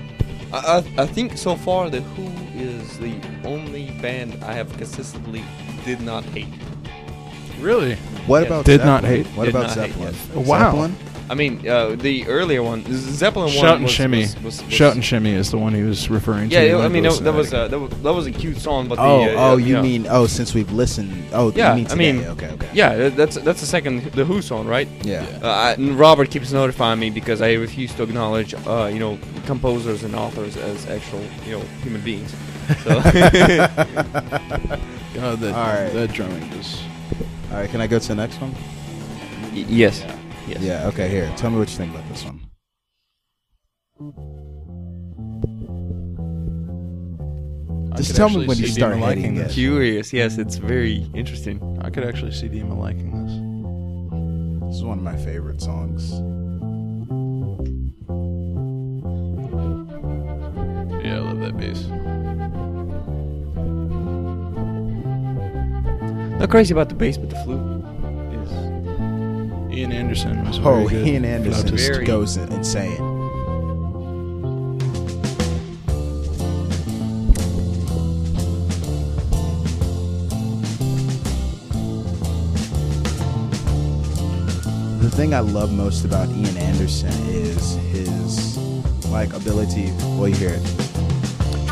I, I I think so far the Who is the only band I have consistently did not hate. Really? What Yes. about Did Zeppelin? not hate. What Did about not hate, Zeppelin? yes. Wow. Zeppelin? I mean, uh, the earlier one, Zeppelin one. Shout and was, Shimmy. Was, was, was, Shout and Shimmy is the one he was referring Yeah, to. yeah, when I mean that, that was listening. uh, that was that was a cute song, but Oh, the, uh, oh, uh, you know, mean oh? Since we've listened, oh, Yeah, you mean I today? mean- okay, okay, Yeah, that's that's the second the Who song, right? yeah. Uh, I, and Robert keeps notifying me because I refuse to acknowledge, uh, you know, composers and authors as actual, you know, human beings. So *laughs* *laughs* God, that, All right. that drumming is. All right, can I go to the next one? y- yes, yes. Yeah. Okay. Here, tell me what you think about this one. I Just could tell me actually when you see start Dima liking it. this. Curious, yes, it's very interesting. I could actually see Dima liking this. This is one of my favorite songs. Yeah, I love that bass. Not crazy about the bass, but the flute is Ian Anderson was Oh, very good. Ian Anderson flautist. Very- goes insane. The thing I love most about Ian Anderson is his like ability. Well, you hear it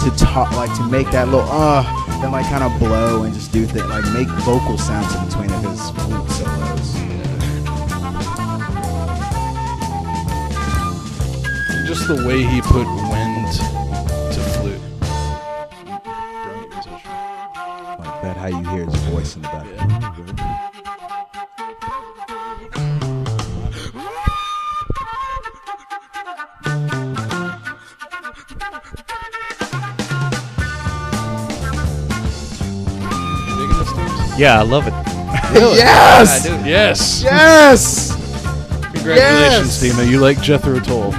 to talk, like to make that little uh, then like kind of blow and just do things, like make vocal sounds in between of his flute solos. Just the way he put wind to flute. Brilliant musician. Like that, how you hear his voice in the background. Digging Yeah, I love it. *laughs* Yes! I do. Yes. Yes! Congratulations, Yes! Dima. You like Jethro Tull.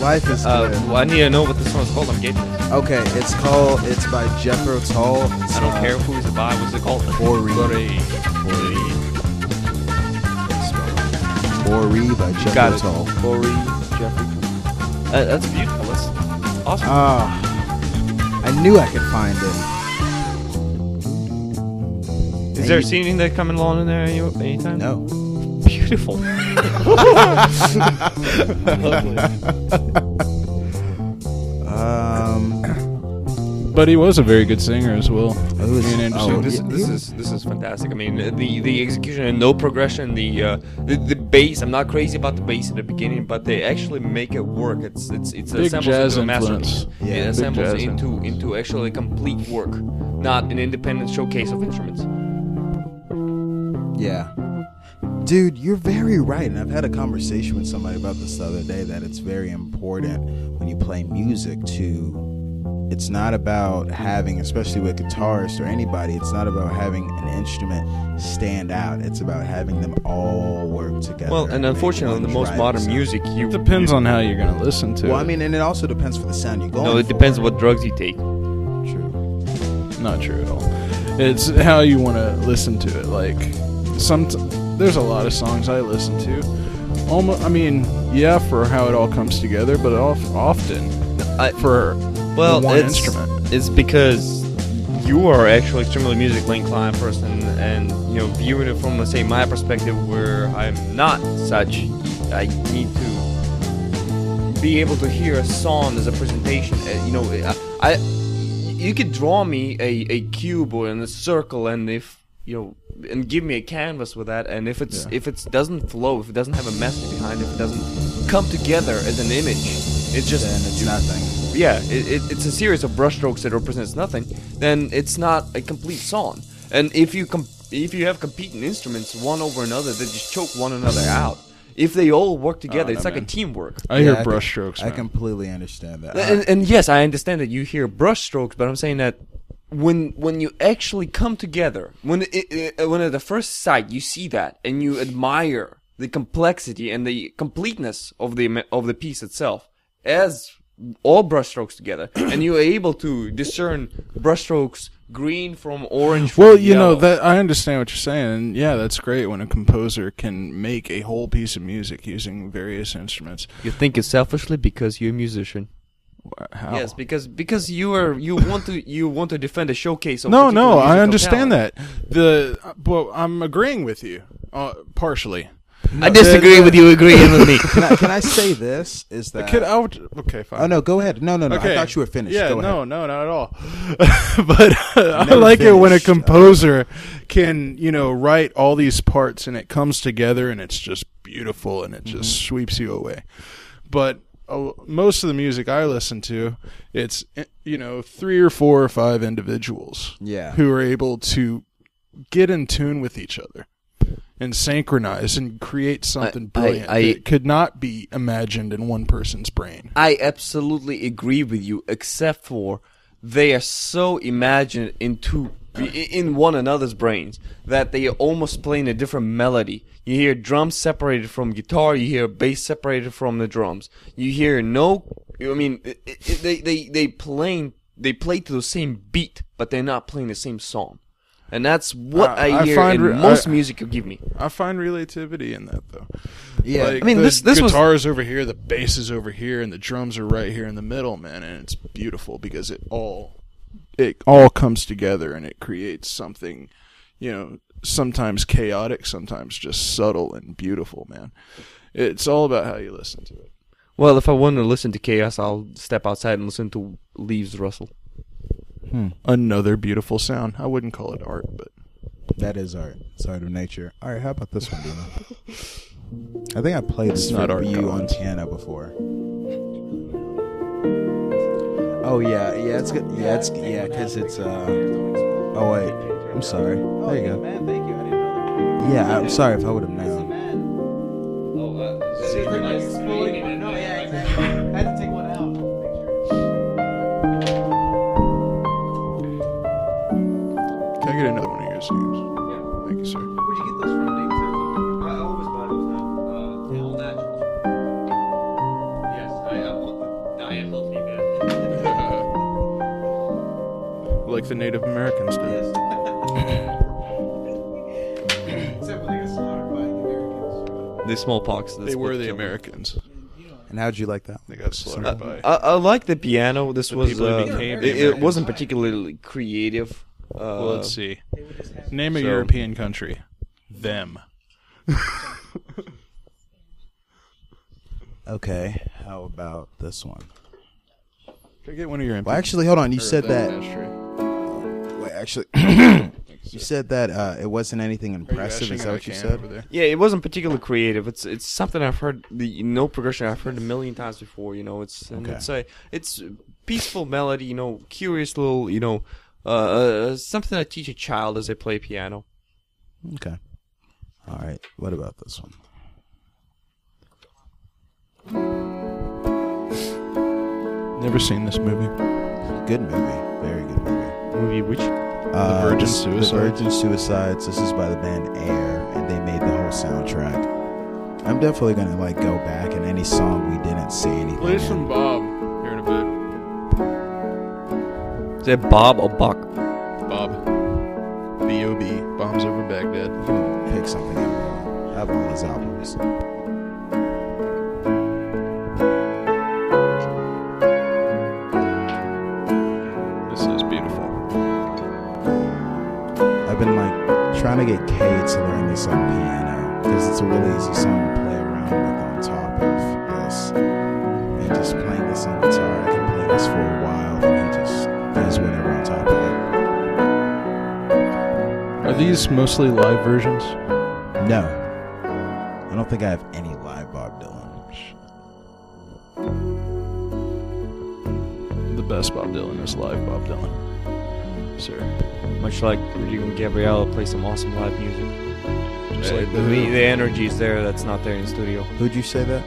Life is Uh, good. well, I need to know what the song's called. I'm getting it. Okay, it's called. It's by Jethro Tull. It's, I don't uh, care who's it by. What's it called? Bourée. Bourée by Jethro Got it. Tull. Corey, Jeffrey. Uh, that's beautiful. That's awesome. Ah, I knew I could find it. Is there a scene that coming along in there any, anytime? No. Beautiful. *laughs* Um. But he was a very good singer as well. Who is- Ian Anderson. oh, this, this is this is fantastic. I mean, the the execution and no progression. The uh, the, the bass. I'm not crazy about the bass at the beginning, but they actually make it work. It's it's it's Big assembles jazz into a masterpiece. Yeah, it big assembles into influence. into actually complete work, not an independent showcase of instruments. Yeah. Dude, you're very right. And I've had a conversation with somebody about this the other day that it's very important when you play music to. It's not about having, especially with guitarists or anybody, it's not about having an instrument stand out. It's about having them all work together. Well, and unfortunately, one the most modern sound. music, you Depends on how you're gonna listen to it. Well, it. I mean, and it also depends for the sound you're going No, it for. depends what drugs you take. True. not true at all. It's how you want to listen to it. Like some, there's a lot of songs I listen to. Almost, I mean, yeah, for how it all comes together, but of, often I, for well, one it's, instrument. It's because you are actually extremely musically inclined person, and you know, viewing it from let's say my perspective, where I'm not such, I need to be able to hear a song as a presentation. Uh, you know, I, I you could draw me a, a cube or in a circle, and if you know, and give me a canvas with that, and if it's Yeah. if it doesn't flow, if it doesn't have a message behind it, if it doesn't come together as an image, it's just Then it's nothing. yeah, it, it, it's a series of brushstrokes that represents nothing, then it's not a complete song. And if you com- if you have competing instruments one over another they just choke one another out, if they all work together, oh, no, it's like man. a teamwork. I Yeah, hear brushstrokes. I man. completely understand that. And, and yes, I understand that you hear brushstrokes, but I'm saying that when when you actually come together, when it, it, when at the first sight you see that and you admire the complexity and the completeness of the of the piece itself as all brushstrokes together, *coughs* and you are able to discern brushstrokes green from orange. From Well, you know that I understand what you're saying, yeah, that's great when a composer can make a whole piece of music using various instruments. you think it selfishly because you're a musician. How? Yes, because because you are you want to you want to defend a showcase of no, no, I understand talent. that. The uh, well, I'm agreeing with you, uh, partially. I disagree the- with you agreeing with me. *laughs* can, I, can I say this? *laughs* Is that. Kid, I would, okay, fine. oh, no, go ahead. No, no, no. Okay. I thought you were finished. Yeah, go no, ahead. no, not at all. *laughs* but I Never like it when a finished. composer can, you know, write all these parts and it comes together and it's just beautiful and it just Mm-hmm. sweeps you away. But uh, most of the music I listen to, it's you know three or four or five individuals, Yeah. who are able to get in tune with each other and synchronize and create something I- brilliant I- that could not be imagined in one person's brain. I absolutely agree with you, except for they are so imagined into i- in one another's brains that they are almost playing a different melody. You hear drums separated from guitar, you hear bass separated from the drums. You hear no, I mean, it, it, they they they playing they play to the same beat, but they're not playing the same song. and that's what I- I, I hear find in re- most I- music give me. I find relativity in that though. Yeah, Like, I mean, the this- this was- guitar is over here, the bass is over here, and the drums are right here in the middle, man, and it's beautiful because it all it all comes together and it creates something, you know, sometimes chaotic, sometimes just subtle and beautiful, man. It's all about how you listen to it. Well, if I want to listen to chaos, I'll step outside and listen to leaves rustle. Hmm. Another beautiful sound. I wouldn't call it art, but That is art. It's art of nature. All right, how about this one, Dino? *laughs* I think I played this It's not for art, you on piano before. Oh yeah, yeah, it's good. Yeah, it's yeah, because it's uh. Oh wait, I'm sorry. There you go. Man, thank you. I didn't know that. Yeah, I'm sorry if I would have known. Man. No, yeah, exactly. I had to take one out. The Native Americans did. Except they get slaughtered by the smallpox. that's They were the killed. Americans. And how'd you like that? They got slaughtered Uh, by. I, I like the piano. This The was people who uh, became it, the it wasn't particularly creative. Uh, well, let's see. Name a so- European country. Them. *laughs* Okay, how about this one? Can I get one of your Well, actually, hold on. You said that. Ashtray? Wait, actually, *coughs* you said that uh, it wasn't anything impressive. Is that what you said? Yeah, it wasn't particularly creative. It's it's something I've heard the no progression I've heard a million times before. You know, it's and Okay. it's a it's peaceful melody. You know, curious little you know uh, uh, something I teach a child as they play piano. Okay. All right. What about this one? Never seen this movie. Good movie. Very good movie. Movie which Uh, Virgin this- Suicides? The Virgin Suicides. This is by the band Air, and they made the whole soundtrack. I'm definitely gonna like go back and any song we didn't say anything. Play in. some Bob here in a bit. is that Bob or Buck? Bob. B.O.B. Bombs over Baghdad. Pick something out. of Have all his albums. Trying to get Kay to learn this on piano because it's a really easy song to play around with on top of this. And just playing this on guitar, I can play this for a while and he just does whatever on top of it. Are these mostly live versions? No, I don't think I have any live Bob Dylan. The best Bob Dylan is live Bob Dylan. Sir. Much like Rodrigo and Gabriela play some awesome live music. Just Uh, like the, the, the energy is there that's not there in the studio. Who'd you say that?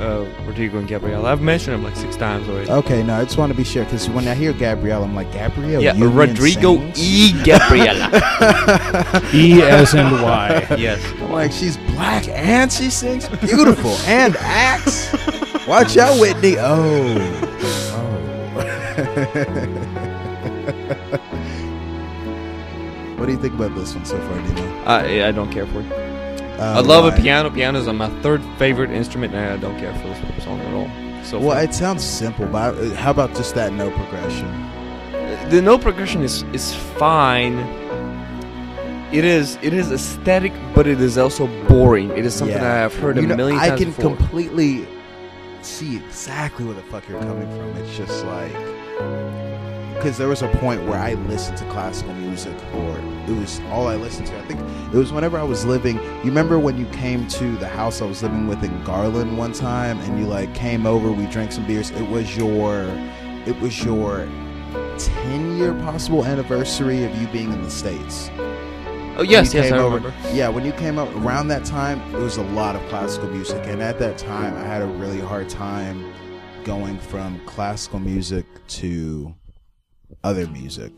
Uh, Rodrigo and Gabriela. I've mentioned them like six times already. Okay, no, I just want to be sure because when I hear Gabrielle, I'm like Gabrielle. yeah, Union Rodrigo sings? E. Gabriella. *laughs* E as in Y. yes. I'm like she's black and she sings beautiful and acts. Watch out, Whitney. Oh, oh. *laughs* what do you think about this one so far, Dino? I I don't care for it. Uh, I love why? a piano. Piano is my third favorite instrument, and I don't care for this song at all. So Well, far. it sounds simple, but uh, how about just that no progression? the no progression is is fine. It is it is aesthetic, but it is also boring. It is something Yeah. I've heard a know, million I times can before. completely see exactly where the fuck you're coming from. It's just like because there was a point where I listened to classical music, or it was all I listened to. I think it was whenever I was living. You remember when you came to the house I was living with in Garland one time, and you like came over, we drank some beers. It was your, it was your. 10 year possible anniversary of you being in the States. oh yes, yes, I over- remember. Yeah, when you came up around that time, it was a lot of classical music, and at that time, I had a really hard time going from classical music to other music.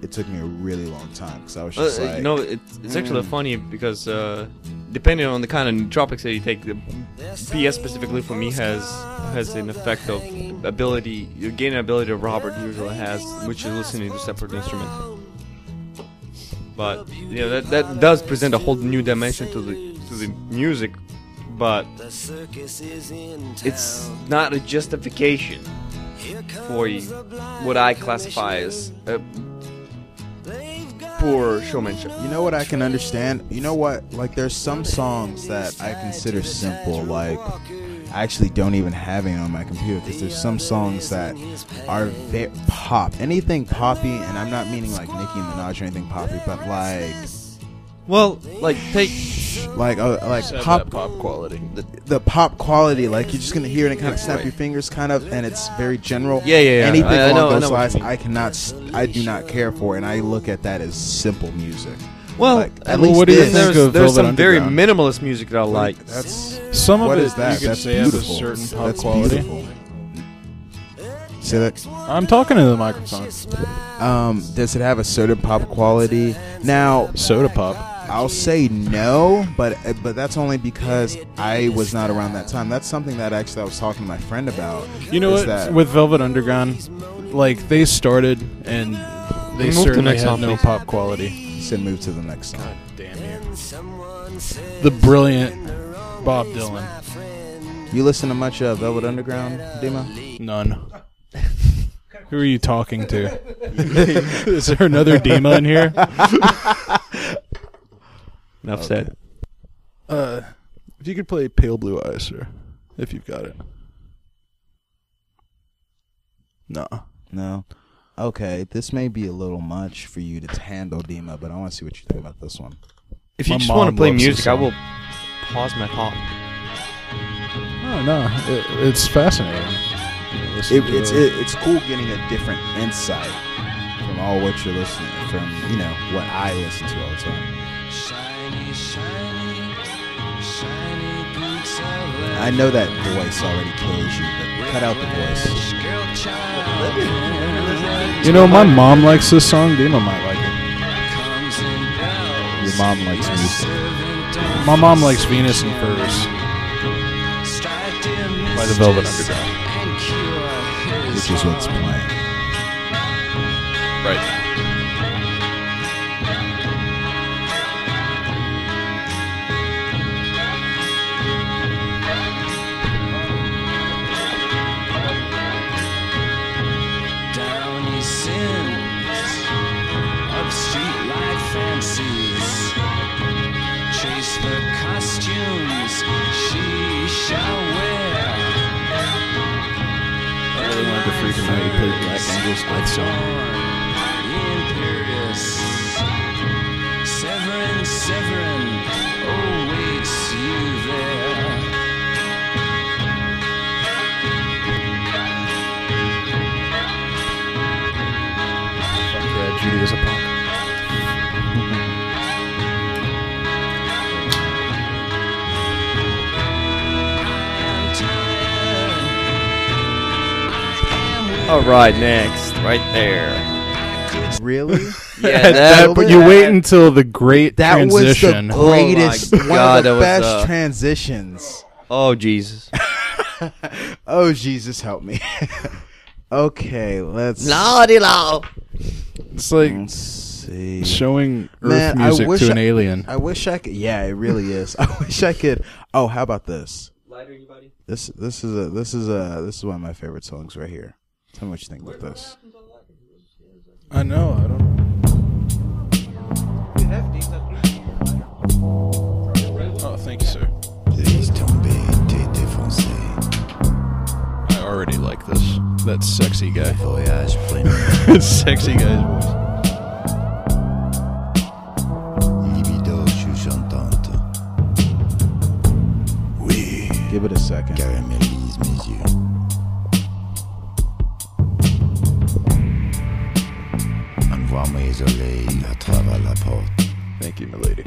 It took me a really long time because I was Uh, just uh, like, you know, it's, it's actually mm. funny because uh, depending on the kind of nootropics that you take, the PS specifically for me has has an effect of ability. You gain an ability that Robert usually has, which is listening to separate instruments. but you know that that does present a whole new dimension to the to the music, but it's not a justification for what I classify as poor showmanship. You know what I can understand? You know what? Like, there's some songs that I consider simple. Like, I actually don't even have any on my computer because there's some songs that are very pop. Anything poppy, and I'm not meaning like Nicki Minaj or anything poppy, but like, Well, like take like, uh, like Said pop, that pop quality. the, the pop quality. Like, you're just gonna hear it and kind of snap your fingers, kind of, and it's very general. Yeah, yeah, yeah. Anything I- I along know- I those know what you lines, mean. I cannot, s- I do not care for, and I look at that as simple music. well, Like, at at least least what do you this- think there's, of there's Velvet some very Underground? minimalist music that I like. That's Some of what it is that? you could That's say has a beautiful. certain pop That's quality. beautiful. Say that. I'm talking to the microphone. Um, does it have a certain pop quality? Now, Soda pop. I'll say no, but but that's only because I was not around that time. That's something that actually I was talking to my friend about. You know what? That With Velvet Underground, like they started and they Move to the certainly next had song, no please. pop quality. he said move to the next song. Damn you. The brilliant Bob Dylan. You listen to much uh, Velvet Underground, Dima? None. Who are you talking to? *laughs* Is there another Dima in here? *laughs* Enough said. Uh, if you could play Pale Blue Eyes, sir, if you've got it. No. No. Okay, this may be a little much for you to handle, Dima, but I want to see what you think about this one. If you My just want to play music, I will pause my talk. Oh no, it, it's fascinating. You know, listen It, it's it, it's cool getting a different insight from all what you're listening from. You know what I listen to all the time. I know that voice already kills you, but cut out the voice. You know, my mom likes this song. Dima might like it. comes in bells. Your mom likes music. My mom likes Venus in Furs by the Velvet mistress Underground. and cure his Which is what's playing. Right now. Really wanted to freak him out. He played Black Angels Death Song. Imperious. Severin, Severin All right, next, right there. Really? *laughs* Yeah, that, but you wait until the great That transition. was the greatest, Oh my one God, of the was, best uh, transitions. Oh Jesus. *laughs* Oh Jesus, help me. *laughs* okay, let's Lordy law. it's like let's see. showing Earth Man, I music wish to an I- alien. I wish I could. Yeah, it really is. I wish I could. Oh, how about this? Lighter, anybody? This this is a this is a this is one of my favorite songs right here. Tell much what you think about this. I know. I don't. Oh, thank you, sir. I already like this. That sexy guy. *laughs* sexy guy's voice. Libido chuchotante. Oui, Give it a second. À travers la porte Thank you, milady.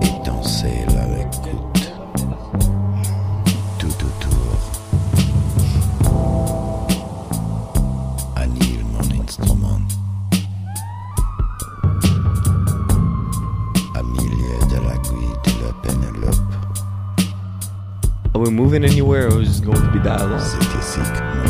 et danser à l'écoute. Tout autour. Anime mon instrument. Amelia de la de la Penelope. Are we moving anywhere, or is it going to be dialogue? Que mon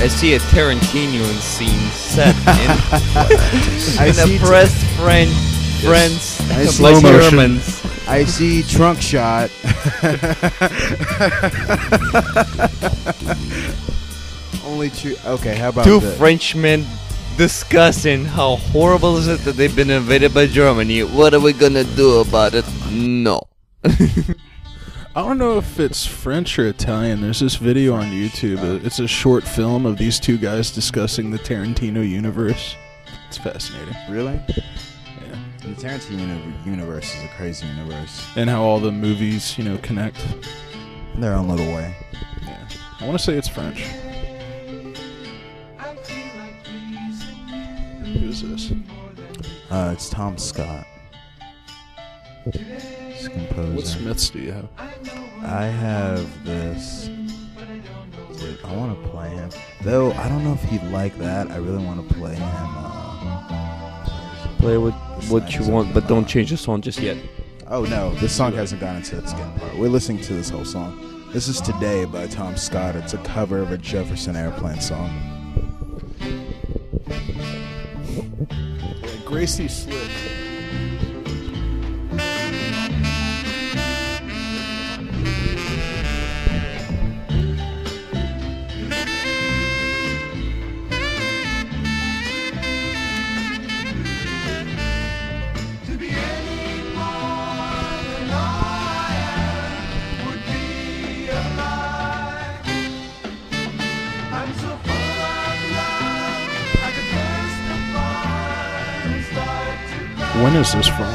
I, see a Tarantino scene set *laughs* in, I in see a pressed French, France, I see slow. Germans. I see trunk shot. *laughs* Only two. Okay, how about Two this? Frenchmen discussing how horrible is it that they've been invaded by Germany. What are we gonna do about it? No. *laughs* I don't know if it's French or Italian. There's this video on YouTube. Uh, It's a short film of these two guys discussing the Tarantino universe. It's fascinating. Really? Yeah. The Tarantino universe is a crazy universe. And how all the movies, you know, connect. In their own little way. Yeah. I want to say it's French. Who is this? Uh, it's Tom Scott. He's a composer. What Smiths do you have? I have this. Dude, I want to play him. Though I don't know if he'd like that. I really want to play him. Uh, Play with what you want, but don't change the song just yet. oh no, this song hasn't gotten into its skin part. We're listening to this whole song. This is Today by Tom Scott. It's a cover of a Jefferson Airplane song. Gracie Slick. When is this from?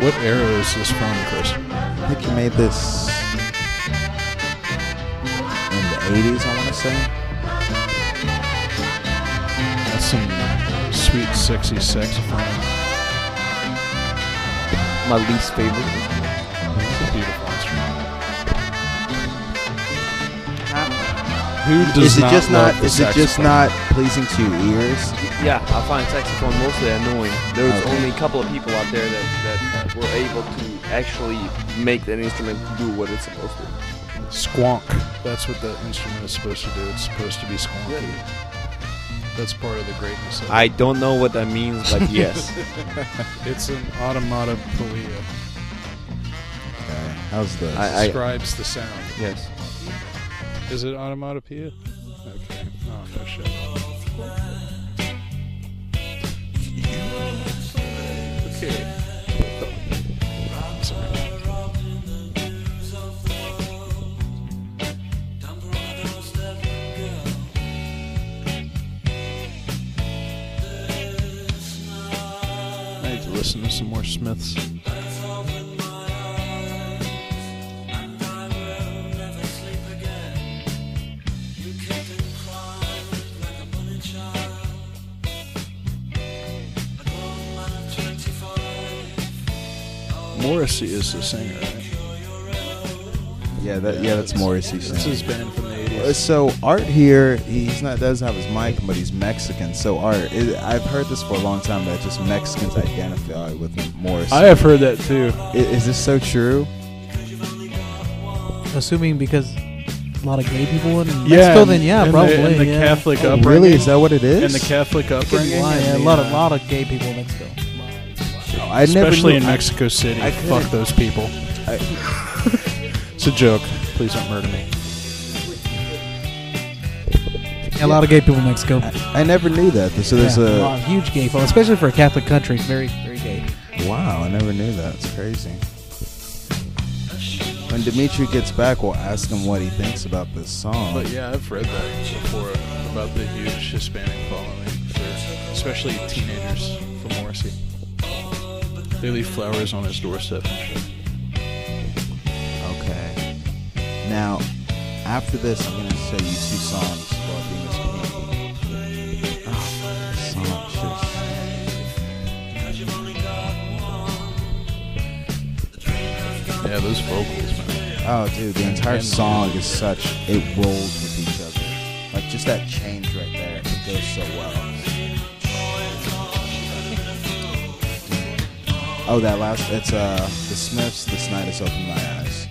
What era is this from, Chris? I think he made this in the 80s, I want to say. That's some sweet, sexy saxophone. My least favorite. Who does Is it not just love not? the Is it just not pleasing to your ears? Yeah, I find saxophone mostly annoying. There's Okay. only a couple of people out there that, that were able to actually make that instrument do what it's supposed to. Squonk. That's what the instrument is supposed to do. It's supposed to be squonky. That's part of the greatness of it. I don't know what that means, but *laughs* yes. *laughs* It's an automata polia. Okay. How's this? I- I- Describes the sound. yes. Is it automatopoeia? Okay. Oh, no shit. Okay. I need to listen to some more Smiths. Morrissey is the singer, right? yeah, that, yeah, that's Morrissey. That's singing. his band from the Uh, 80s. So Art here, he's not doesn't have his mic, but he's Mexican. So Art, it, I've heard this for a long time that just Mexicans identify with Morrissey. I have heard that too. I- Is, this so true? Assuming because a lot of gay people in Yeah, Mexico, then yeah, and the- probably. and the yeah. Catholic Oh, upbringing. really? Is that what it is? And the Catholic Could be upbringing. why, and yeah, a the, lot of uh, lot of gay people in Mexico. I never especially knew- in Mexico City. I Fuck couldn't- those people. I- It's a joke. Please don't murder me. A lot of gay people in Mexico. I, I never knew that. So there's yeah, a a lot of huge gay folk, especially for a Catholic country. Very, very gay. wow. I never knew that. It's crazy. When Dimitri gets back, we'll ask him what he thinks about this song. But yeah, I've read that before about the huge Hispanic following, for, especially teenagers for Morrissey. They leave flowers on his doorstep. Okay. Now, after this, I'm gonna say you two songs ah, song just. Yeah, those vocals, man. Oh, dude, the entire song is such it rolls with each other. Like just that change right there, it goes so well. Oh, that last it's uh the Smiths. This night has opened my eyes.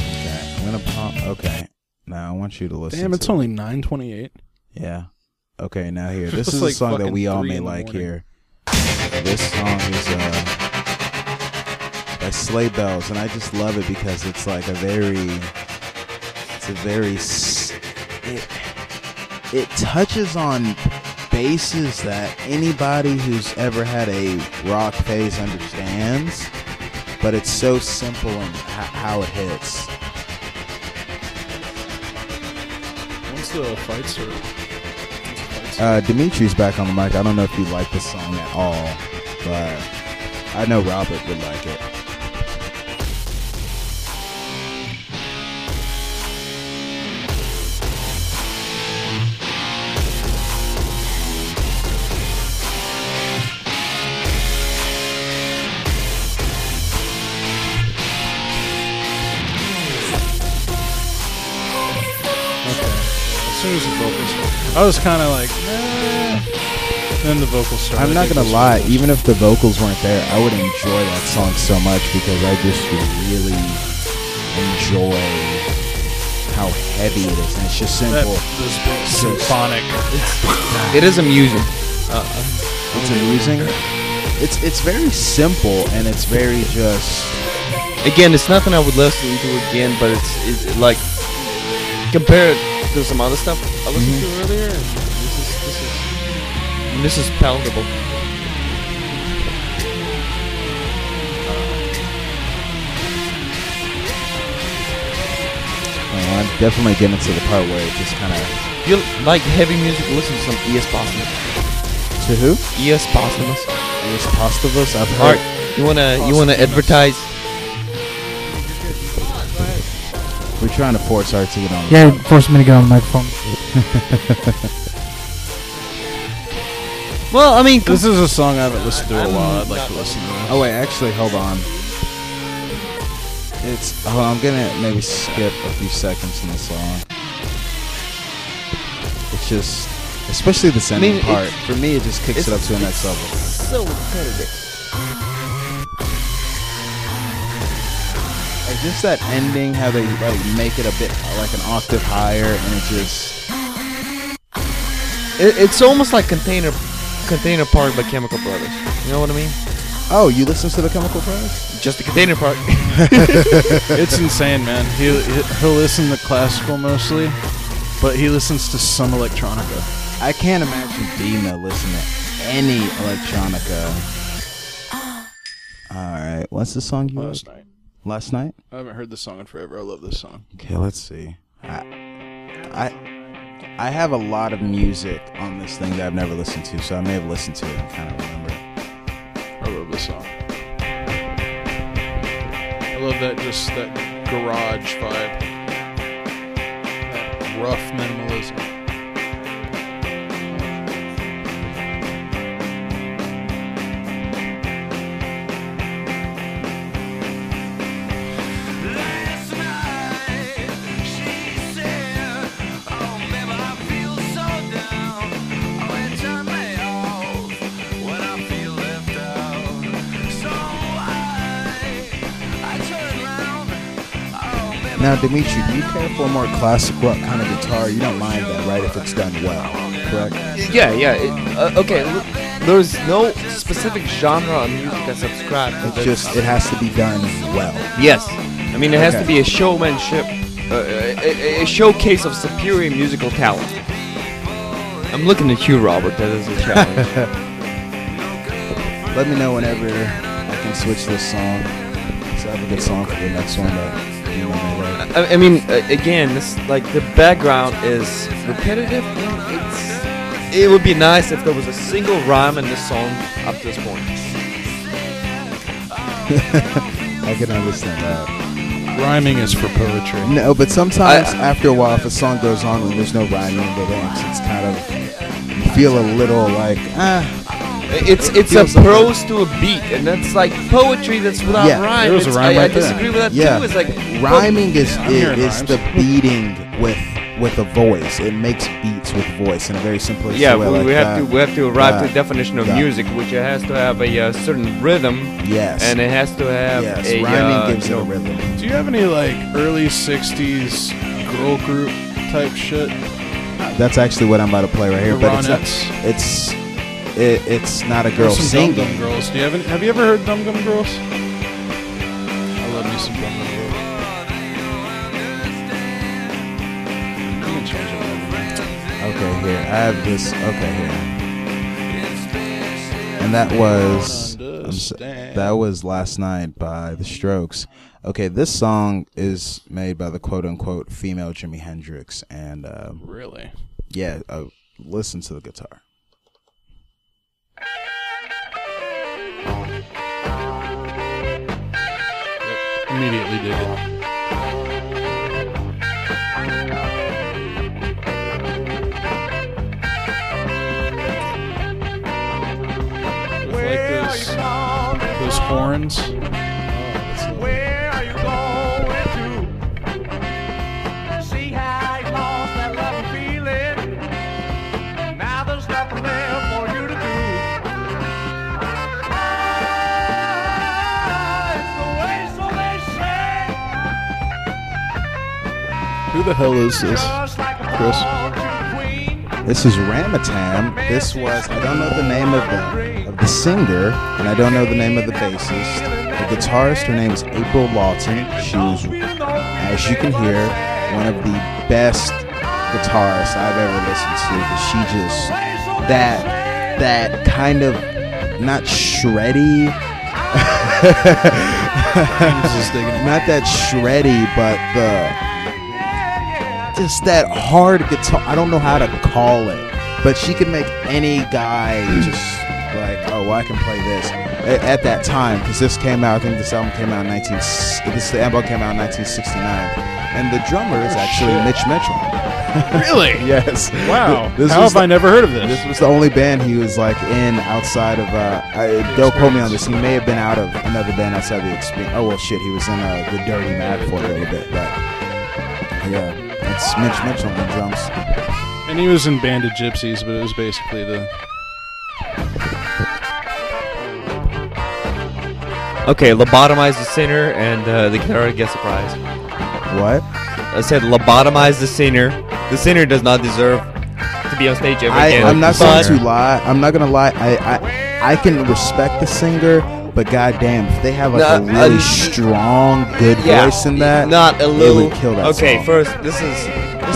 Okay, I'm gonna pump. Okay, now I want you to listen. Damn, it's to only 928. yeah. Okay, now here. *laughs* This is like a song that we all may like morning. here. This song is uh by Sleigh Bells, and I just love it because it's like a very, a very, it, it touches on bases that anybody who's ever had a rock phase understands, but it's so simple in how it hits. Once the fight started. once the fight started- Uh, Dimitri's back on the mic. I don't know if you like this song at all, but I know Robert would like it. I was kind of like, eh. Then the vocals started. I'm not gonna lie, vocals- even if the vocals weren't there, I would enjoy that song so much because I just really enjoy how heavy it is, and it's just that, simple. this big symphonic. *laughs* It is amusing. Uh, It's amusing. It's it's very simple and it's very just. again, it's nothing I would listen to again, but it's, it's like compared to some other stuff I listened to earlier. This is this is this is palatable. Uh, I'm definitely getting to the part where it just kind of. If you like heavy music, listen to some E.S. Posthumus. To who? E.S. Posthumus. Is Postovus? I've Art, heard. you wanna you wanna advertise? We're trying to force Art to get on. the Yeah, phone. force me to get on the microphone. *laughs* Well, I mean, This is a song I haven't listened to in a while. I'd like to listen to. This. Oh wait, actually, hold on. It's. Oh, I'm gonna maybe skip a few seconds in the song. It's just, especially the ending mean, part. For me, it just kicks it up to the next level. so repetitive. Like just that ending, how they like make it a bit like an octave higher, and it just. It, it's almost like Container Container Park by Chemical Brothers. You know what I mean? Oh, you listen to the Chemical Brothers? Just the Container Park. *laughs* It's insane, man. He he'll listen to classical mostly, but he listens to some electronica. I can't imagine Dina listen to any electronica. All right, what's the song you Last like? night. Last night? I haven't heard this song in forever. I love this song. Okay, let's see. I, I I have a lot of music on this thing that I've never listened to, so I may have listened to it and kind of remember. It. I love this song. I love that just that garage vibe. That rough minimalism. Now, Dimitri, do you care for a more classic rock kind of guitar? You don't mind that, right? If it's done well, correct? yeah, yeah. It, uh, okay, l- there's no specific genre of music I subscribe to. It's just it has to be done well. yes. I mean, it has to be a showmanship, uh, a, a, a showcase of superior musical talent. I'm looking at you, Robert. That is a challenge. *laughs* Let me know whenever I can switch this song. So I have a good song for the next one that I, I mean, uh, again, this like the background is repetitive. It's it would be nice if there was a single rhyme in this song up to this point. *laughs* I can understand that. Rhyming is for poetry. No, but sometimes I- after a while, if a song goes on and there's no rhyming in the lyrics, it's kind of you feel a little like ah. It's it's a prose to a beat, and that's like poetry that's without Yeah, rhyme. there was a It's- rhyme I, I right there. disagree with that Yeah, too. It's like rhyming is I'm is, is the beating with with a voice. It makes beats with voice in a very simplistic Yeah, way. we, like we have that. to we have to arrive to the definition of that. music, which it has to have a uh, certain rhythm, Yes, and it has to have yes, a rhyming uh, gives you it a rhythm. Do you have any like early '60s girl group type shit? That's actually what I'm about to play right here. The But it's it's it, it's not a girl singing. Dum Dum Girls. Do you have any, Have you ever heard Dum Dum Girls? I love me some Dum Dum Girls. You can change. Okay, here I have this. Okay, here, and that was I'm s- Understand. that was last night by The Strokes. Okay, this song is made by the quote unquote female Jimi Hendrix, and uh, Really? yeah, uh, listen to the guitar. Immediately dig it. With like those, those horns. Who the hell is this? Just like a Chris? This is Ramatam. This was I don't know the name of the of the singer, and I don't know the name of the bassist. The guitarist, her name is April Lawton. She was, as you can hear, one of the best guitarists I've ever listened to. But she just that that kind of not shreddy, *laughs* not that shreddy, but the just that hard guitar. I don't know how to call it, but she could make any guy just like, oh, well, I can play this A- at that time because this came out. I think this album came out in 19. This album came out in 1969, and the drummer is actually Mitch Mitchell. *laughs* Really? *laughs* yes. Wow. This How was have I never heard of this? This was the only band he was like in outside of. Uh, I, don't quote me on this. He may have been out of another band outside the experience. Oh well, shit. He was in uh, the Dirty Mac for a little bit, but yeah, it's Mitch Mitchell on the drums. And he was in Band of Gypsys, but it was basically the. Okay, lobotomize the singer, and uh, the guitar gets a prize. What? I said lobotomize the singer. The singer does not deserve to be on stage ever I, again. I'm not but- going to lie. I'm not gonna lie. I, I I can respect the singer, but goddamn, if they have like a really uh, strong, good yeah, voice in that, not a it little. would kill that okay, song. first, this is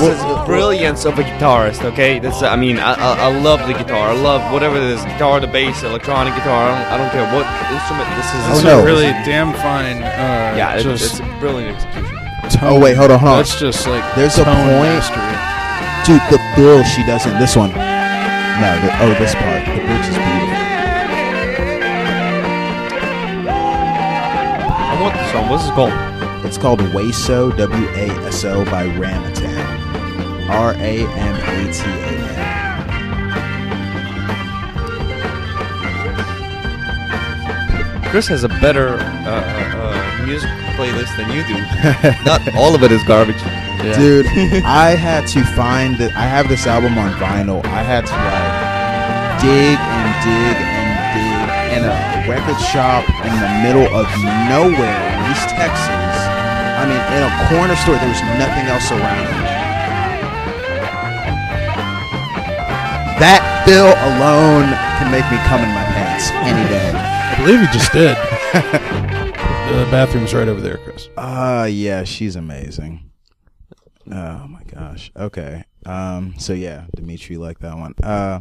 this is the brilliance of a guitarist. Okay, this I mean, I, I, I love the guitar. I love whatever it is, guitar, the bass, electronic guitar. I don't, I don't care what instrument this is. Oh, is no. a really damn fine. Uh, yeah, it, just it's a brilliant execution. Oh wait, hold on, hold on. That's just like There's a point- mastery. Dude, the bill she doesn't. This one. No, the, oh, this part. The bridge is beautiful. What's it called? It's called Waso, W A S O by Ramatam. R A M A T A N. Chris has a better uh, uh, uh, music playlist than you do. *laughs* Not all of it is garbage. Dude, *laughs* I had to find that. I have this album on vinyl. I had to like dig and dig in a record shop in the middle of nowhere in East Texas. I mean, in a corner store, there was nothing else around. That bill alone can make me come in my pants any day. I believe you just did. *laughs* the bathroom's right over there, Chris. Uh yeah, she's amazing. Oh my gosh. Okay. Um so yeah, Dimitri liked that one. Uh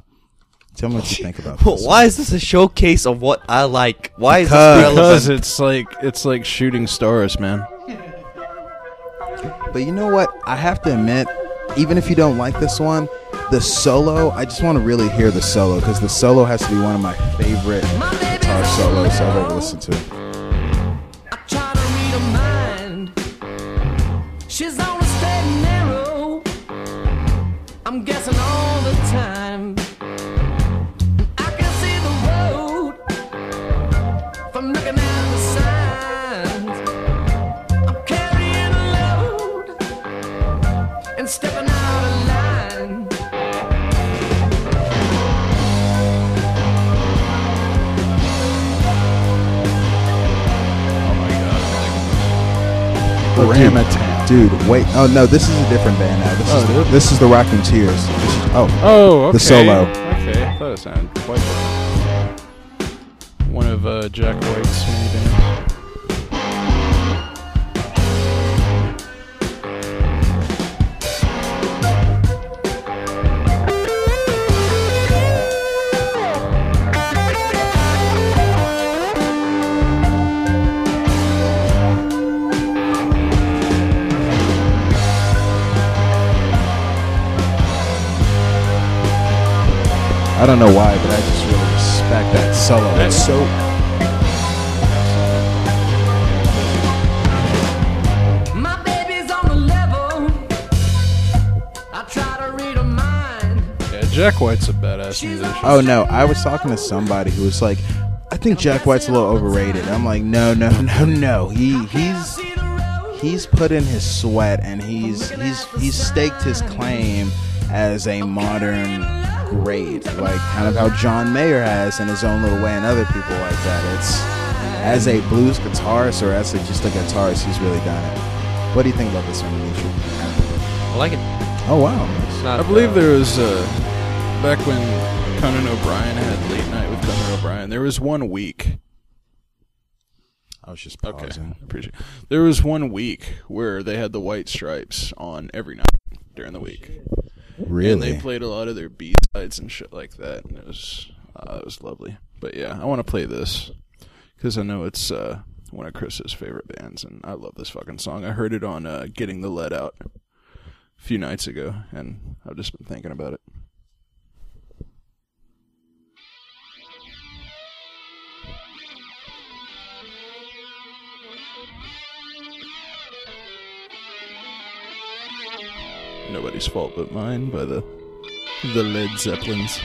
tell me what you *laughs* think about this. Why is this a showcase of what I like? Why is Because- this relevant? Because it's like it's like shooting stars, man. But you know what? I have to admit, even if you don't like this one, the solo, I just want to really hear the solo because the solo has to be one of my favorite guitar solos I've ever listened to. Look, Ramatam. dude, wait. Oh no, this is a different band now. This Oh, is dude. this is the Raconteurs. Oh, Oh, okay. The solo. Okay, I thought it sounded quite different. One of uh, Jack White's many bands. I don't know why, but I just really respect that solo. That's so. My baby's on the level. I try to read her mind. Yeah, Jack White's a badass musician. Oh no, I was talking to somebody who was like, I think Jack White's a little overrated. I'm like, no, no, *laughs* no, no. He he's he's put in his sweat and he's he's he's staked his claim as a modern great, like kind of how John Mayer has in his own little way, and other people like that. It's as a blues guitarist or as a, just a guitarist, he's really done it. What do you think about this one, Dimitri? I like it. Oh wow, not, I believe uh, there was uh, back when Conan O'Brien had late night with Conan O'Brien. There was one week. I was just Okay, pausing. appreciate. There was one week where they had the White Stripes on every night during the week. Really? And they played a lot of their B sides and shit like that, and it was uh, it was lovely. But yeah, I want to play this because I know it's uh, one of Chris's favorite bands, and I love this fucking song. I heard it on uh, "Getting the Lead Out" a few nights ago, and I've just been thinking about it. Nobody's fault but mine by the the Led Zeppelins.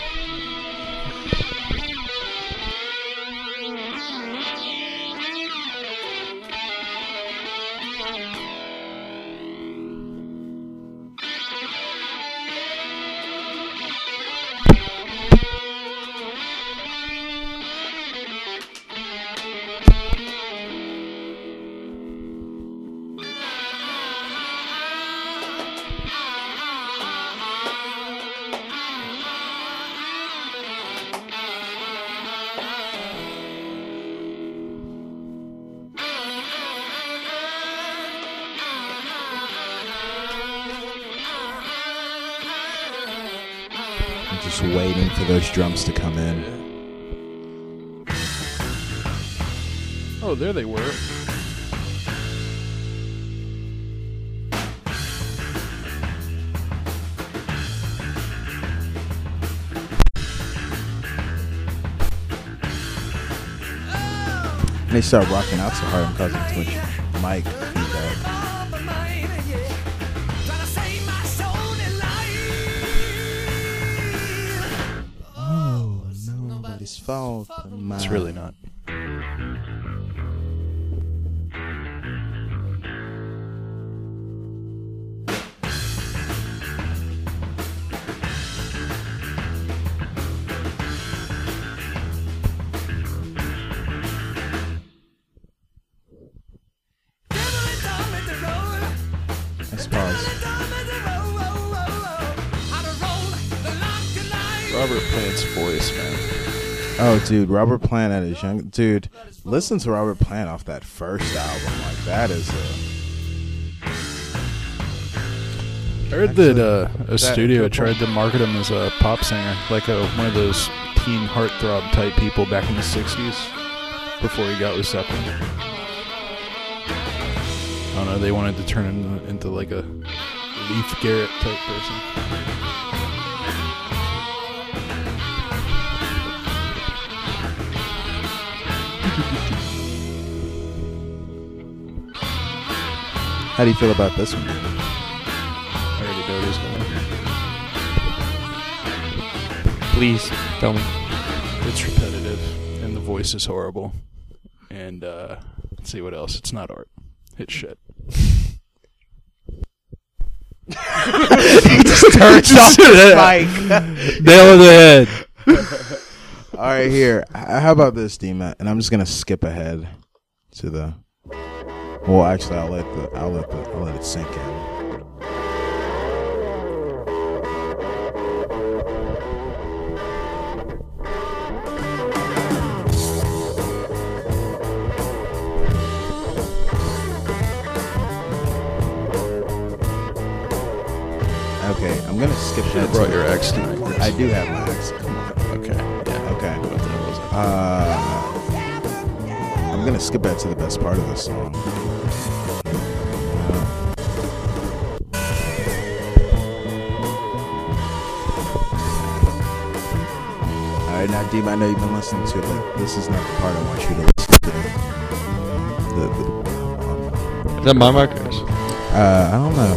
For those drums to come in. Oh, there they were. They start rocking out so hard I'm causing too much mic It's really not. Dude, Robert Plant at his young dude. Listen to Robert Plant off that first album. Like that is a. I heard that uh, a that- studio tried to market him as a pop singer, like a, one of those teen heartthrob type people back in the '60s, before he got with Zeppelin. I don't know. They wanted to turn him into like a Leif Garrett type person. How do you feel about this one? I already know what he's going. Please tell me. It's repetitive, and the voice is horrible. And uh, let's see what else. It's not art. It's shit. he *laughs* just Turns off the *laughs* mic. Nail of the head. *laughs* All right, here. How about this, Dima? And I'm just gonna skip ahead to the. Well, actually, I'll let the I'll let the I'll let it sink in. Okay, I'm gonna skip Should ahead. have brought your ex tonight. I do have my ex. Come on. Okay. Yeah. Okay. What the hell was it? Uh, I'm gonna skip back to the best part of this song. Deep, I know you've been listening to it, but this is not the part I want you to listen to. The, the, Is that my is- uh, I don't know.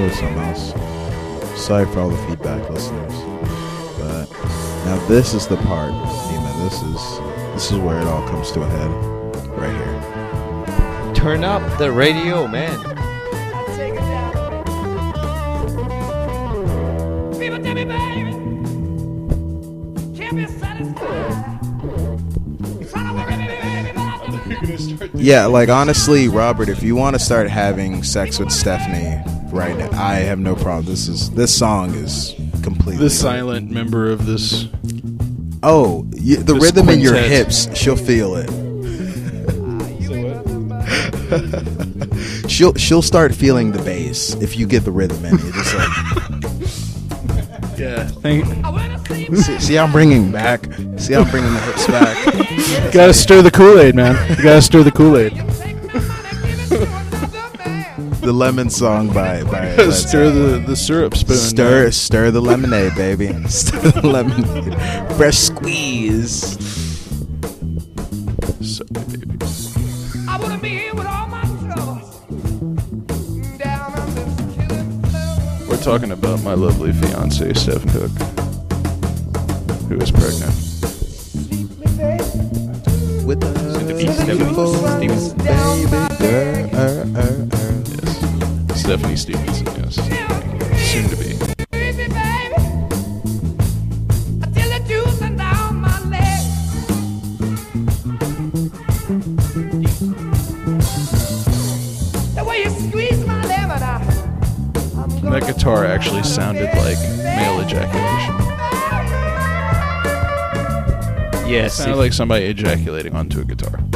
It was something else. Sorry for all the feedback, listeners. But now this is the part, Dima. This is this is where it all comes to a head, right here. Turn up the radio, man. Yeah, like honestly, Robert, if you want to start having sex with Stephanie right now, I have no problem. This is this song is completely The silent member of this. Oh, y the This rhythm in your hips, she'll feel it. she'll she'll start feeling the bass if you get the rhythm in. You're like, *laughs* Yeah. Thank. See, see, I'm bringing back. See, I'm bringing the hips back. *laughs* Gotta stir the Kool Aid, man. You gotta stir the Kool Aid. *laughs* The lemon song by by *laughs* stir the the syrup spoon. Stir, man. stir the lemonade, baby. Stir the lemonade. Fresh squeeze. So, baby. I wanna be here with all my troubles. Down on this killing floor. We're talking about my lovely fiance, Steph Cook, who is pregnant. With the be Stephanie Stevens. baby girl. Yes. Stephanie Stevenson, yes. Soon to be. Squeeze me, baby, until the juice and down my leg. The way you squeeze my lemon, I, I'm gonna That guitar actually sounded like male ejaculation. Yes. Sounded like somebody ejaculating onto a guitar.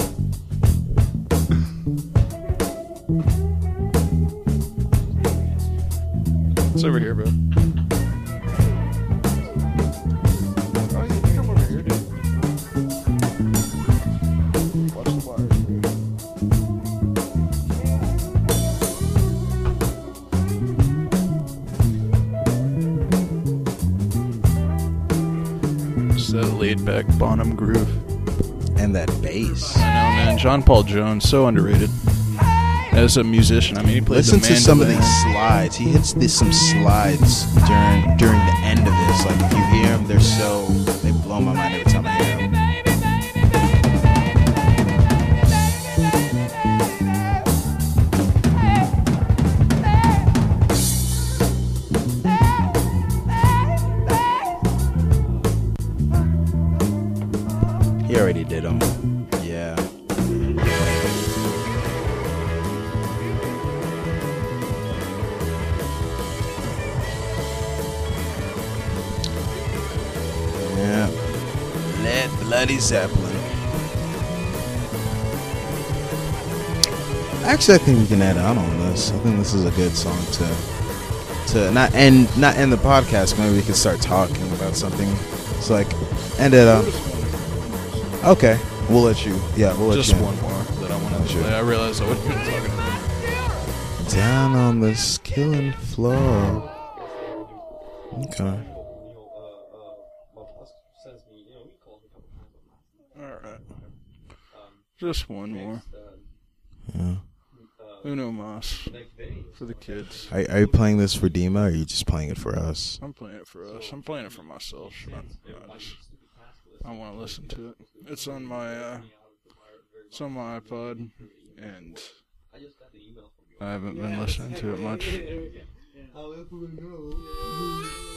John Paul Jones, so underrated. As a musician, I mean, he plays. Listen to some of these slides. He hits this, some slides during during the end of this. Like if you hear them, they're so they blow my mind Zeppelin. Actually, I think we can add on on this. I think this is a good song to to not end not end the podcast. Maybe we can start talking about something. It's like end it up. Okay, we'll let you. Yeah, we'll let Just you. Just one more that I want to play. I realized I wasn't going to talk about Down on this killing floor. Okay. All right. Just one more. Yeah. Uno Mas for the kids. Are, are you playing this for Dima, or are you just playing it for us? I'm playing it for us. I'm playing it for myself. I, just- I want to listen to it. It's on my uh, it's on my iPod, and I haven't been listening to it much. *laughs*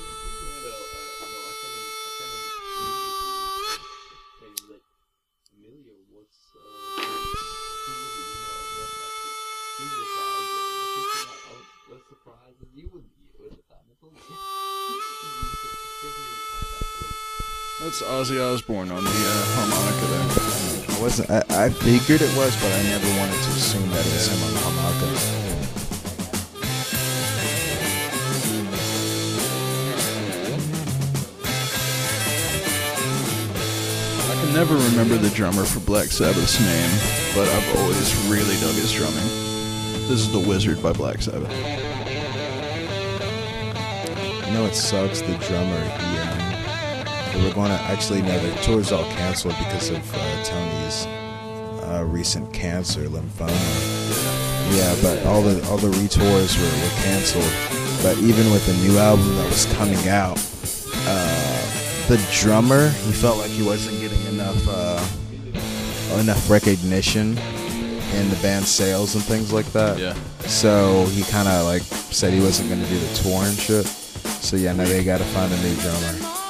That's Ozzy Osbourne on the uh, harmonica there. I wasn't. I, I figured it was, but I never wanted to assume that it was him on the harmonica. I can never remember the drummer for Black Sabbath's name, but I've always really dug his drumming. This is The Wizard by Black Sabbath. You know, it sucks. The drummer, he, they were going to actually, no, the tour's all canceled because of uh, Tony's uh, recent cancer, lymphoma. Yeah, but all the all the retours were, were canceled. But even with the new album that was coming out, uh, the drummer, he felt like he wasn't getting enough uh, enough recognition in the band sales and things like that. Yeah. So he kind of like said he wasn't going to do the tour and shit. So yeah, now they got to find a new drummer.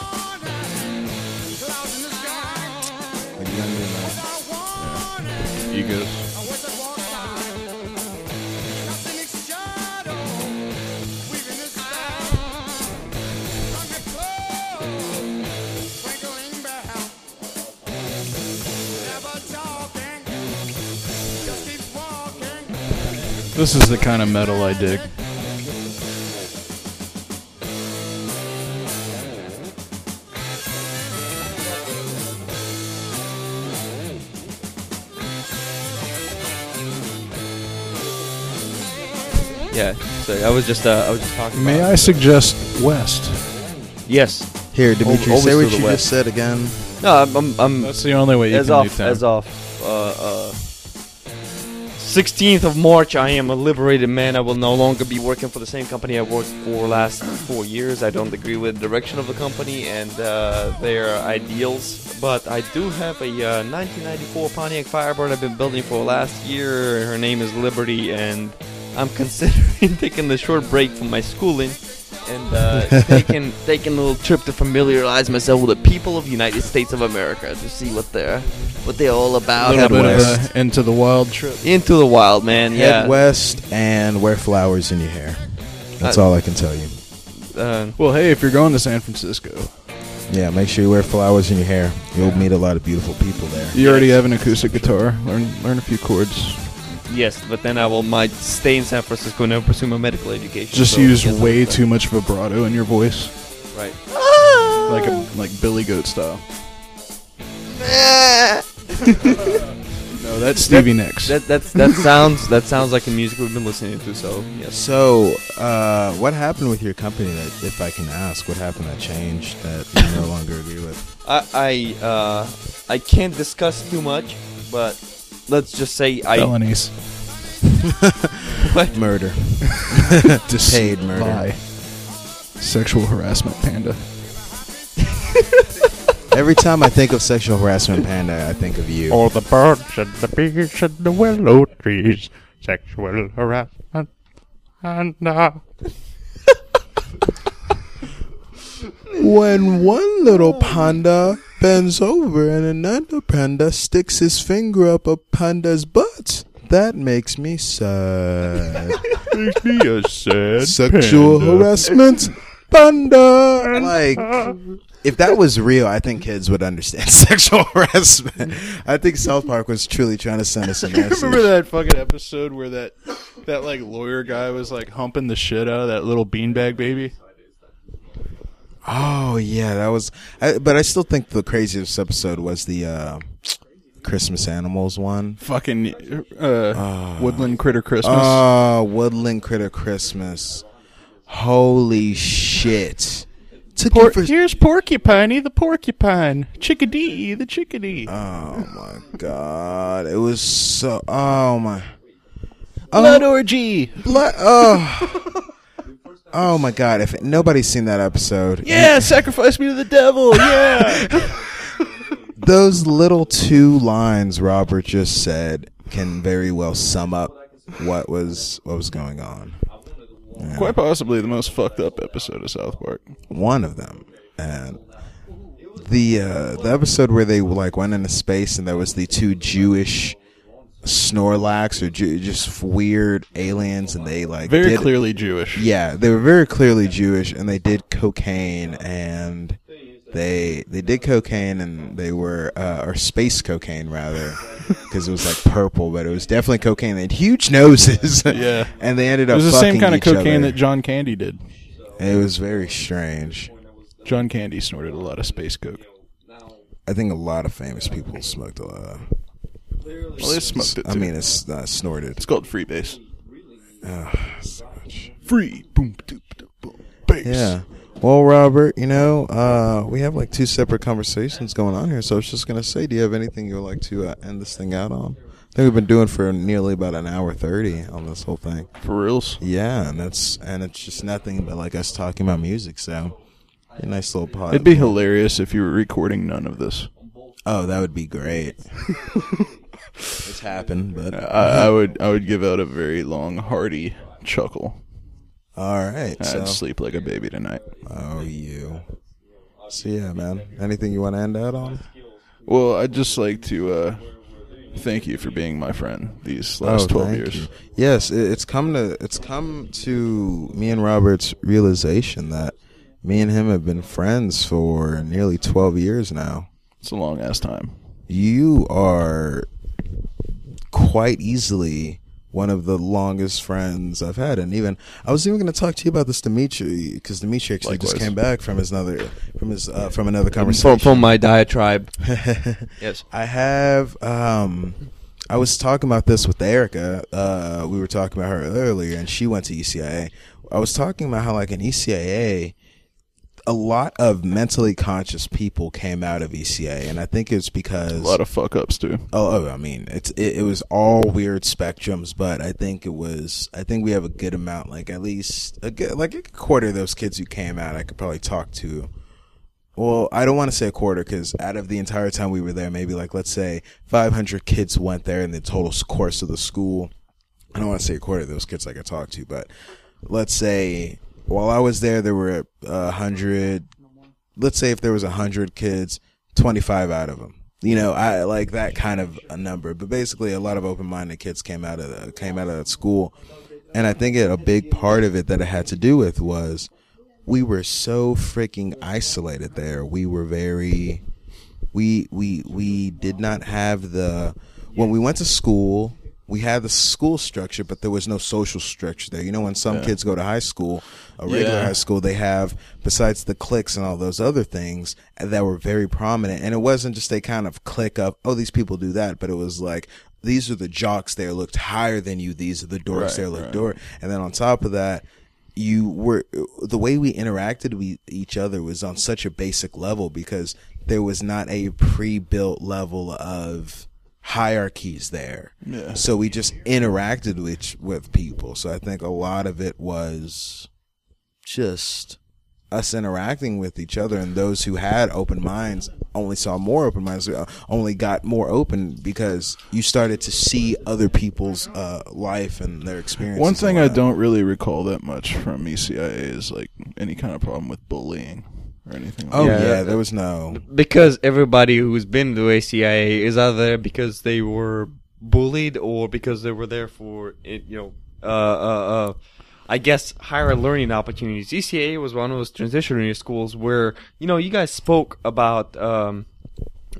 Egos. This is the kind of metal I dig. So I was just uh, I was just talking. May about I suggest West? Yes. Here, Dimitri, Always say to what the you west. just said again. No, I'm. I'm, I'm That's the only way you as can off do time. as off. Uh, uh, 16th of March, I am a liberated man. I will no longer be working for the same company I worked for last four years. I don't agree with the direction of the company and uh, their ideals, but I do have a uh, 1994 Pontiac Firebird I've been building for last year. Her name is Liberty, and I'm considering *laughs* taking a short break from my schooling and uh, *laughs* taking taking a little trip to familiarize myself with the people of the United States of America to see what they're what they're all about. little Head bit west. of a into the wild trip. Into the wild, man. Head Yeah. west and wear flowers in your hair. That's Uh, all I can tell you. Uh, Well, hey, if you're going to San Francisco, Yeah, make sure you wear flowers in your hair. You'll meet a lot of beautiful people there. you already have an acoustic guitar. Learn learn a few chords. Yes, but then I will might stay in San Francisco and never pursue my medical education. Just so use yes, way that's too much vibrato in your voice, Right. like a, like Billy Goat style. *laughs* No, that's Stevie Nicks. That that's that sounds that sounds like the music we've been listening to. So yes. So, uh, what happened with your company that, if I can ask, what happened that changed that you no longer agree with? I I uh I can't discuss too much, but let's just say I Felonies. what? Murder. *laughs* Deceit Paid murder. by Sexual harassment panda. Every time I think of sexual harassment panda, I think of you. All the birds and the bees and the willow trees. Sexual harassment. And uh, When one little panda bends over and another panda sticks his finger up a panda's butt, that makes me sad. makes me a sad Sexual panda. harassment, panda. Like, if that was real, I think kids would understand *laughs* sexual harassment. I think South Park was truly trying to send us a *laughs* message. Remember that fucking episode where that that like lawyer guy was like humping the shit out of that little beanbag baby? Oh yeah, that was. I, but I still think the craziest episode was the uh, Christmas animals one. Fucking uh, woodland critter Christmas. Oh, Woodland Critter Christmas. Holy shit! Took Por- for. here's Porcupiney the porcupine, Chickadee the chickadee. Oh my god! It was so. Oh my. Blood orgy. Blood. Oh. *laughs* oh my god! If nobody's seen that episode, Yeah, sacrifice me to the devil. Yeah. *laughs* those little two lines Robert just said can very well sum up what was what was going on. Yeah. Quite possibly the most fucked up episode of South Park. one of them, and the uh, the episode where they like went into space and there was the two Jewish Snorlax or Jew, just weird aliens, and they like Very did- clearly Jewish. Yeah, they were very clearly Jewish, and they did cocaine, and they they did cocaine, and they were uh, or space cocaine rather, *laughs* because it was like purple, but it was definitely cocaine. They had huge noses, *laughs* Yeah. *laughs* and they ended up. It was the same kind of cocaine other. that John Candy did. It was very strange. John Candy snorted a lot of space coke. I think a lot of famous people smoked a lot. Well, they smoked it. I mean, it's uh, snorted. it's called freebase. Ugh, so much. Free. Boom. Doop, doop, boom. Bass. Yeah. Well, Robert, you know, uh, we have like two separate conversations going on here, so I was just gonna say, do you have anything you would like to uh, end this thing out on? I think we've been doing for nearly about an hour thirty on this whole thing. For reals. Yeah, and that's and it's just nothing but like us talking about music. So, a nice little pod. It'd be hilarious if you were recording none of this. oh, that would be great. *laughs* it's happened, but I, I would I would give out a very long, hearty chuckle. all right. I'd So, sleep like a baby tonight. oh, you. So yeah, man. Anything you want to end out on? Well, I'd just like to uh, thank you for being my friend these last twelve Oh, thank years. you. Yes, it, it's come to it's come to me and Robert's realization that me and him have been friends for nearly twelve years now. It's a long ass time. You are quite easily one of the longest friends I've had, and even I was even going to talk to you about this Dimitri because Dimitri actually just came back from his another from his uh, from another conversation From, from my diatribe. *laughs* yes. I have. Um, I was talking about this with Erica. Uh, we were talking about her earlier, and she went to ECIA. I was talking about how, like, in ECIA, a lot of mentally conscious people came out of ECA, and I think it's because A lot of fuck ups too. Oh, oh, I mean, it's it, it was all weird spectrums, but I think it was. I think we have a good amount, like at least a good, like a quarter of those kids who came out, I could probably talk to. Well, I don't want to say a quarter because out of the entire time we were there, maybe like let's say 500 kids went there in the total course of the school. I don't want to say a quarter of those kids I could talk to, but let's say while I was there, there were a hundred. Let's say if there was a hundred kids, 25 out of them. You know, I like that kind of a number. But basically, a lot of open-minded kids came out of the, came out of that school, and I think it, a big part of it that it had to do with was we were so freaking isolated there. We were very we we we did not have the when we went to school we had the school structure but there was no social structure there you know when some Yeah. kids go to high school a regular Yeah. high school they have besides the cliques and all those other things uh, that were very prominent and it wasn't just a kind of clique of oh these people do that but it was like these are the jocks there looked higher than you these are the dorks Right, there looked right. dork and then on top of that you were the way we interacted with each other was on such a basic level because there was not a pre-built level of hierarchies there. Yeah. So we just interacted with with people. So I think a lot of it was just us interacting with each other and those who had open minds only saw more open minds uh, only got more open because you started to see other people's uh, life and their experience One thing I don't really recall that much from ECIA is like any kind of problem with bullying or anything. Like Oh Yeah, yeah, there was no. because everybody who's been to ACIA is either there because they were bullied or because they were there for it, you know, uh, uh, uh, I guess higher learning opportunities. ECA was one of those transitionary schools where you know you guys spoke about um,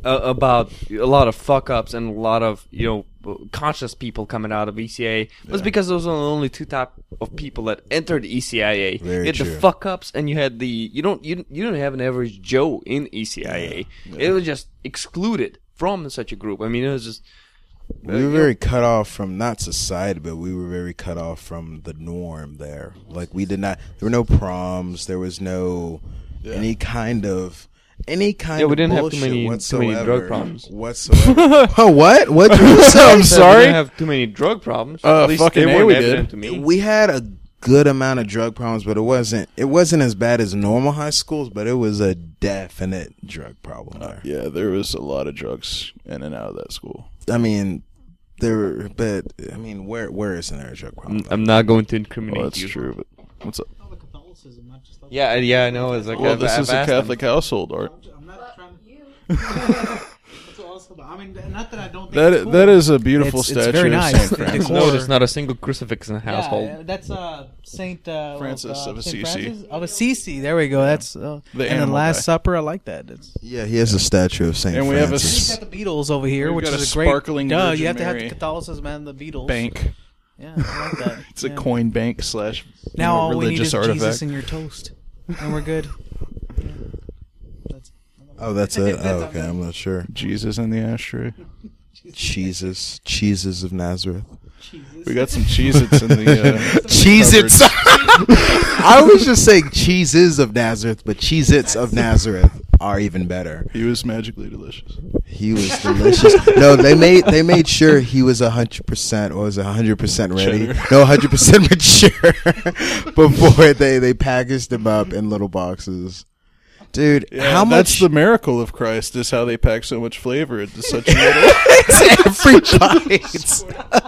uh, about a lot of fuck ups and a lot of you know conscious people coming out of ECA. It was because those are the only two type of people that entered ECIA. Very you had true. the fuck ups and you had the you don't you you don't have an average Joe in ECIA. It was just excluded from such a group. I mean, it was just We were very cut off from not society, but we were very cut off from the norm there. Like we did not. There were no proms. There was no any kind of. Any kind Yeah, we didn't have too many- too many drug problems. whatsoever. *laughs* oh, what? What did you say? I'm sorry. We sorry. didn't have too many drug problems. Uh, At least fucking they weren't we did. to me. We had a good amount of drug problems, but it wasn't. It wasn't as bad as normal high schools, but it was a definite drug problem there. Yeah, there was a lot of drugs in and out of that school. I mean, there. But I mean, where where isn't there a drug problem? I'm- I'm not going to incriminate Well, that's you. true, but what's up? Yeah, yeah, I know. It's like Well, I've- this I've is a asked them. Catholic household, Art. *laughs* That's awesome. I mean, not that I don't think That it's cool. that is a beautiful It's- it's statue very of nice. Saint Francis. No, there's not a single crucifix in the household. Yeah, that's uh Saint uh, Francis uh, of Assisi. Of Assisi. There we go. That's uh, The and the Last guy. Supper. I like that. It's, Yeah, he has a statue of Saint And we have a got the Beatles over here, We've which got is a a great. sparkling Duh, you have to have Mary. the Catholicism and the Beatles. bank. Yeah, I like that. *laughs* It's a coin bank slash Now know, all we need religious is artifact. Jesus in your toast, and we're good. Yeah. That's, Oh, that's it. Oh, okay, I'm not sure. Jesus in the ashtray. Jesus, cheeses of Nazareth. We got some Cheez-Its in the uh, *laughs* Cheez-Its. *laughs* I was just saying cheeses of Nazareth, but Cheez-Its of Nazareth are even better. He was magically delicious. He was delicious. *laughs* no, they made they made sure he was hundred percent or was hundred percent ready. Cheddar. No, hundred percent *laughs* mature *laughs* before they they packaged them up in little boxes. Dude, Yeah, how that's much the miracle of Christ is how they pack so much flavor into such a little. every bite?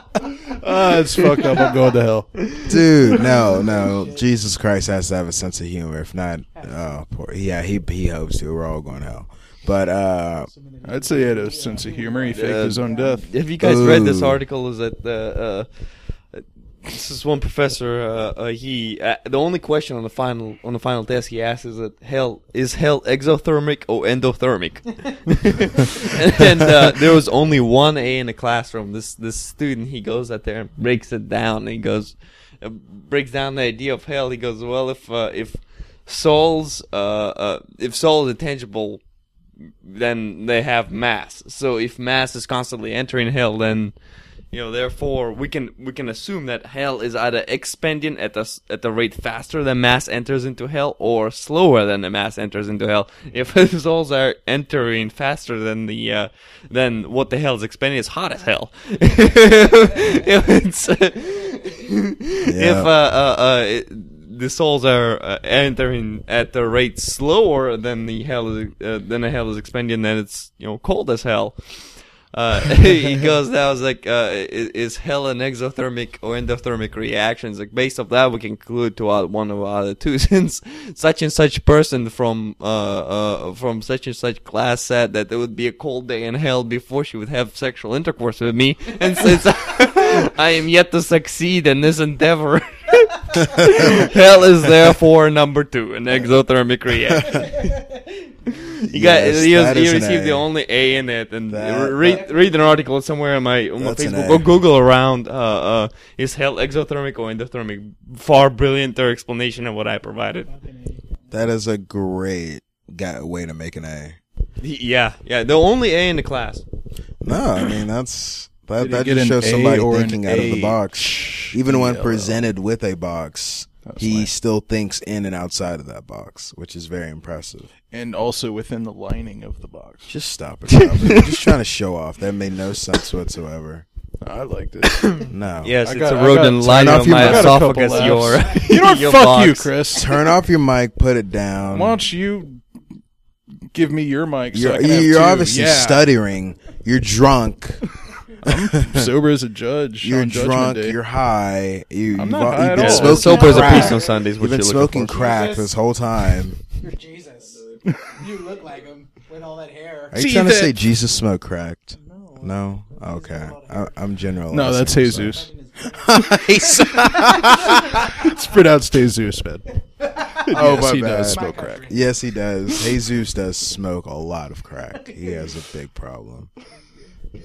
Ah, it's fucked up. I'm going to hell. Dude, no, no. Jesus Christ has to have a sense of humor. If not, oh, poor. Yeah, he he hopes to. We're all going to hell. But uh, I'd say he had a sense of humor. He faked Uh, his own death. Have you guys read this article? Is that uh, uh, this is one professor? Uh, uh, he uh, the only question on the final on the final test he asks is that hell is hell exothermic or endothermic? *laughs* and uh, there was only one A in the classroom. This this student he goes out there and breaks it down. And he goes uh, breaks down the idea of hell. He goes, well, if uh, if souls if soul is tangible then they have mass. So if mass is constantly entering hell, then you know, therefore we can we can assume that hell is either expanding at the at the rate faster than mass enters into hell, or slower than the mass enters into hell. If *laughs* the souls are entering faster than the uh, then what the hell is expanding is hot as hell. *laughs* if it's *laughs* if uh, uh, uh, it, the souls are uh, entering at the rate slower than the hell is uh, than the hell is expanding, then it's you know cold as hell. Uh, *laughs* he *laughs* goes, that was like, uh, is, is hell an exothermic or endothermic reactions? Like, based off that, we can conclude to one of our two, *laughs* since such and such person from, uh, uh, from such and such class said that there would be a cold day in hell before she would have sexual intercourse with me. And since I am yet to succeed in this endeavor, *laughs* hell is therefore number two, an exothermic reaction. *laughs* You got Yes, you, that you received the only A in it, and That- read read an article somewhere on my on my Facebook. Go Google around. Uh, uh, is hell exothermic or endothermic? Far brillianter explanation of what I provided. that is a great guy, way to make an A. Yeah, yeah, the only A in the class. No, I mean that's that that just shows A somebody or thinking out of the box. Even when presented with a box, That's he nice. still thinks in and outside of that box, which is very impressive. And also within the lining of the box. Just stop it, Robert. You're just trying to show off. That made no sense whatsoever. *laughs* I liked it. *coughs* No. Yes, I it's got- I eroding got- lining turn of off my mic. I got a esophagus. Your *laughs* you don't *laughs* your Fuck box. you, Chris. Turn off your mic. Put it down. Why don't you give me your mic? So I You're, can you're two? obviously yeah. stuttering. You're drunk. *laughs* sober as a judge. You're on Judgment drunk. Day. You're high. You, I'm not you've, high you've at been all. smoking Sober as a crack. priest on Sundays. You've What been you're looking smoking for. crack this whole time. You're Jesus. you look like him with all that hair. Are you See trying to that- say Jesus smoked cracked? No. No. Okay. I, I'm general. No, that's Jesus. *laughs* Jesus. *laughs* It's pronounced Jesus, man. Oh, yes, my he bad. does smoke crack. yes, he does. Jesus does smoke a lot of crack. He has a big problem.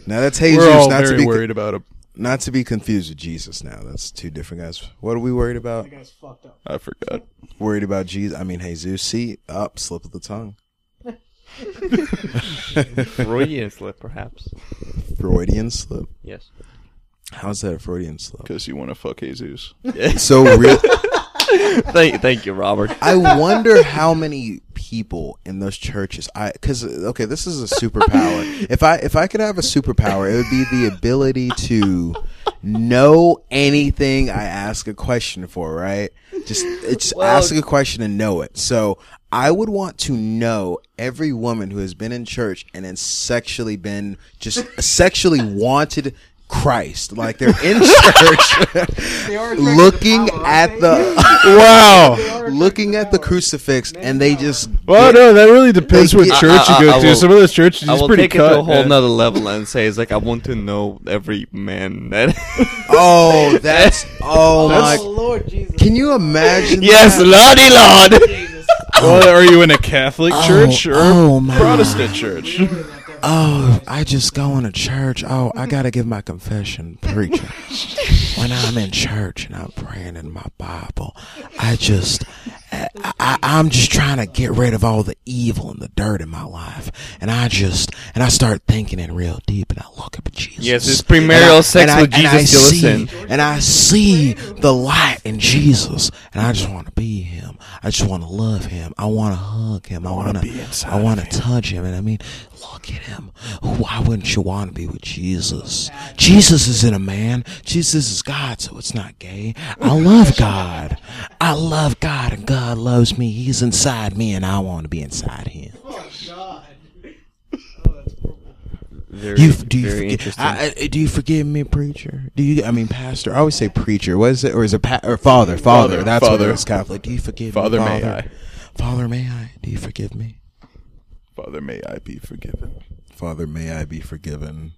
Now that's Jesus. We're all not to very be worried about him. not to be confused with Jesus. Now that's two different guys. What are we worried about? That guy's fucked up. I forgot. Worried about Jesus? I mean, Jesus. See, up, slip of the tongue. Freudian slip, perhaps. Freudian slip. Yes. How's that a Freudian slip? Because you want to fuck Jesus. So real. *laughs* thank, thank you, Robert. I wonder how many people in those churches. I because okay, this is a superpower. *laughs* if I if I could have a superpower, it would be the ability to know anything I ask a question for. Right? Just it's Well- ask a question and know it. So I would want to know every woman who has been in church and then sexually been just sexually wanted Christ. Like they're in church *laughs* *laughs* looking at the *laughs* wow, looking at the crucifix and they just Well, no, that really depends They what get- church I- I- you go I to. will- Some of those churches I is will pretty take cut. it to a whole man. nother level and say it's like I want to know every man that. Oh, that's oh That's- my Lord Jesus. Can you imagine yes, that? Lordy Lord. Well, are you in a Catholic Oh, church or oh a. Protestant church? Oh, I just go into church. Oh, I gotta give my confession, preacher. when I'm in church and I'm praying in my Bible, I just, I, I, I'm just trying to get rid of all the evil and the dirt in my life, and I just, and I start thinking in real deep, and I look up at Jesus. Yes, it's And I- sex and I- with and I Jesus still see- sin. and I see the light in Jesus, and I just want to be Him. I just want to love Him. I want to hug Him. I want be to. I want to touch Him. And I mean, look at Him. Why wouldn't you want to be with Jesus? Jesus isn't a man. Jesus is God, so it's not gay. I love God. I love God, and God loves me. He's inside me, and I want to be inside Him. Oh, very, You do you very forgive? interesting. I, I- do you forgive me, preacher? Do you? I mean, pastor. I always say preacher. What is it? Or is it pa- or father? Father. Father, That's father. what it's Catholic. Do you forgive Father, me, may I. Father, may I? Do you forgive me? Father, may I be forgiven. Father, may I be forgiven.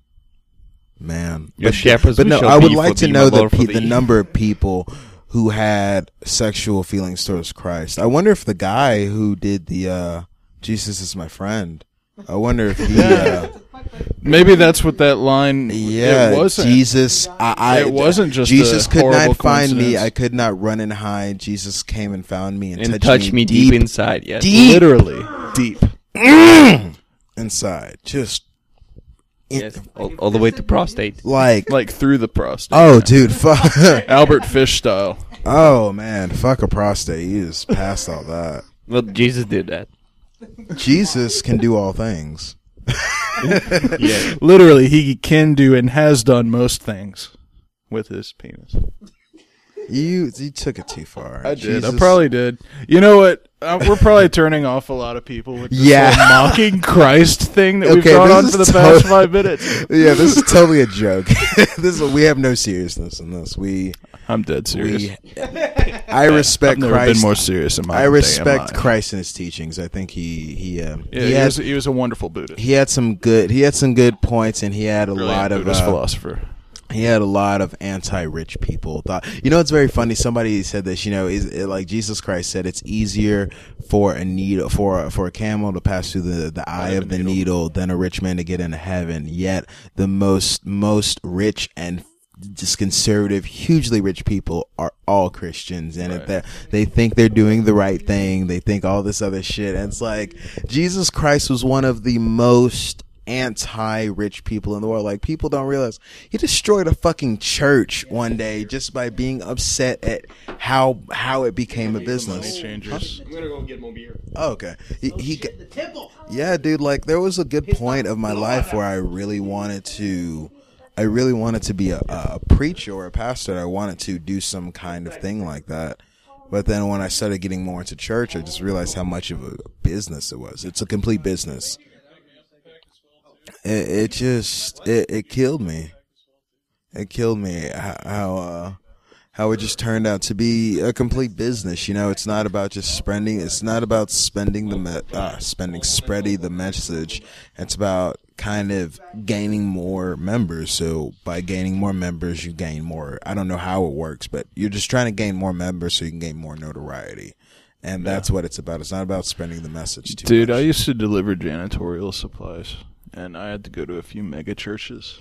Man, Your but, shepherds but no, I would like to know the pe- the number of people who had sexual feelings towards Christ. I wonder if the guy who did the uh, "Jesus is my friend." I wonder if he. Uh, *laughs* Maybe that's what that line. Yeah, it wasn't. Jesus. I, I, It wasn't just Jesus a could not find me. I could not run and hide. Jesus came and found me and, and touched touch me deep, inside. Yeah, deep literally deep. Mm! inside. Just in- Yes. All, all the way to prostate. like, Like through the prostate. oh, dude, fuck. *laughs* Albert Fish style. oh man, fuck a prostate. He is past all that. Well, Jesus did that. Jesus can do all things. *laughs* Yeah. Literally, he can do and has done most things with his penis. You you took it too far. I did. I probably did. You know what? Uh, we're probably turning off a lot of people with this Yeah. whole *laughs* mocking Christ thing that we've Okay, gone on for the tot- past five minutes. *laughs* Yeah, this is totally a joke. *laughs* this is, we have no seriousness in this. We I'm dead serious. we. I respect I've never Christ. been more serious in my I respect life. Christ and his teachings. I think he he um, Yeah, he, he, had was, he was a wonderful Buddhist. he had some good he had some good points and he had a Brilliant lot of Buddhist uh, philosopher. He had a lot of anti-rich people. Thought you know it's very funny. Somebody said this you know is it, like jesus christ said it's easier for a needle for a, for a camel to pass through the, the eye of the needle. than a rich man to get into heaven. Yet the most most rich and just conservative, hugely rich people are all Christians, and if they they think they're doing the right thing. They think all this other shit, and it's like Jesus Christ was one of the most anti-rich people in the world. Like people don't realize he destroyed a fucking church one day just by being upset at how how it became a business. I'm gonna go get. Oh, okay. He, he yeah, dude. Like there was a good point of my life where I really wanted to, I really wanted to be a, a preacher or a pastor. I wanted to do some kind of thing like that. But then when I started getting more into church, I just realized how much of a business it was. It's a complete business. It, it just it, it killed me. It killed me how how, uh, how it just turned out to be a complete business. You know, it's not about just spending. It's not about spending the me- uh, spending spreading the message. It's about kind of gaining more members. So by gaining more members, you gain more. I don't know how it works, but you're just trying to gain more members so you can gain more notoriety. And that's what it's about. It's not about spreading the message too Dude, much. I used to deliver janitorial supplies, and I had to go to a few mega churches.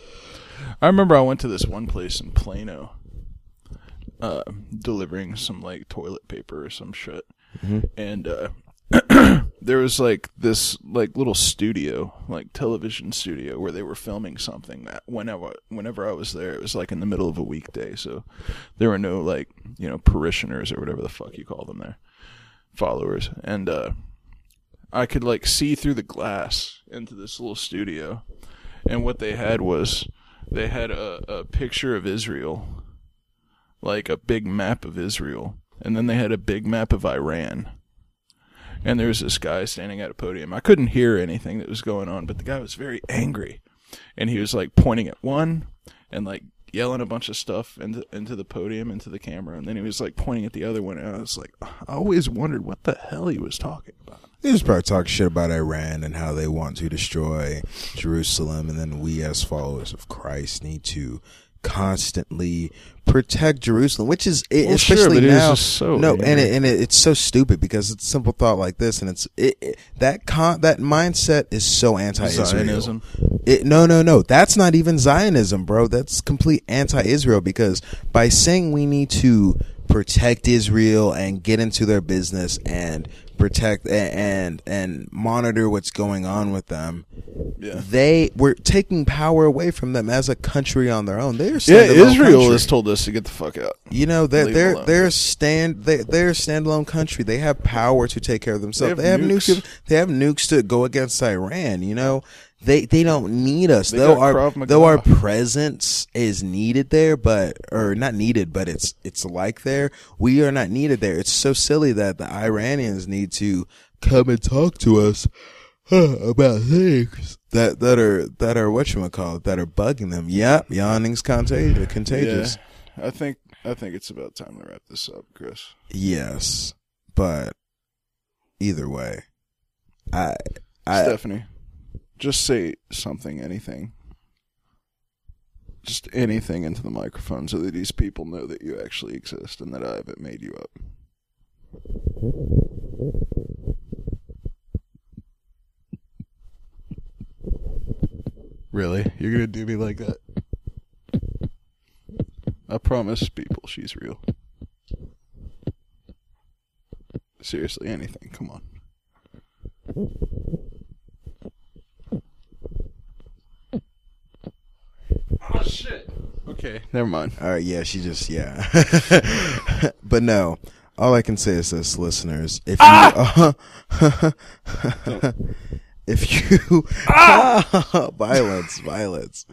I remember I went to this one place in Plano, uh, delivering some like toilet paper or some shit, and uh, *clears throat* there was like this like little studio, like television studio, where they were filming something. That whenever whenever I was there, it was like in the middle of a weekday, so there were no like you know parishioners or whatever the fuck you call them there, followers, and uh, I could like see through the glass into this little studio, and what they had was they had a, a picture of Israel, like a big map of Israel, and then they had a big map of Iran. And there was this guy standing at a podium. I couldn't hear anything that was going on, but the guy was very angry, and he was like pointing at one and like yelling a bunch of stuff into into the podium, into the camera, and then he was like pointing at the other one, and I was like, I always wondered what the hell he was talking about. He was probably talking shit about Iran and how they want to destroy Jerusalem, and then we, as followers of Christ, need to constantly protect Jerusalem, which is it, Well, sure, especially was now. just so no, and it, and it, it's so stupid because it's a simple thought like this, and it's it, that con that mindset is so anti-Israel. Zionism. It, no, no, no. That's not even Zionism, bro. That's complete anti-Israel because by saying we need to protect Israel and get into their business and protect and and, and monitor what's going on with them, Yeah. they we're taking power away from them as a country on their own. They're Yeah, Israel has told us to get the fuck out. You know they're Leave they're they're stand they they're a standalone country. They have power to take care of themselves. They They have have, nukes. nukes. They have nukes to go against Iran. You know they they don't need us. They though our though our presence is needed there, but or not needed, but it's it's like there. We are not needed there. It's so silly that the Iranians need to come and talk to us huh, *sighs* about things that that are that are what you call it that are bugging them. Yep, yawning's contagious. Contagious. Yeah, I think I think it's about time to wrap this up, Chris. Yes, but either way, I, I Stephanie, just say something, anything. Just anything into the microphone so that these people know that you actually exist and that I haven't made you up. Really? You're gonna do me like that? I promise people she's real. Seriously, anything. Come on. Oh shit. Okay, never mind. all right. Yeah, she just yeah, *laughs* but no. All I can say is this, listeners: if you Ah! *laughs* if you *laughs* violence, violence.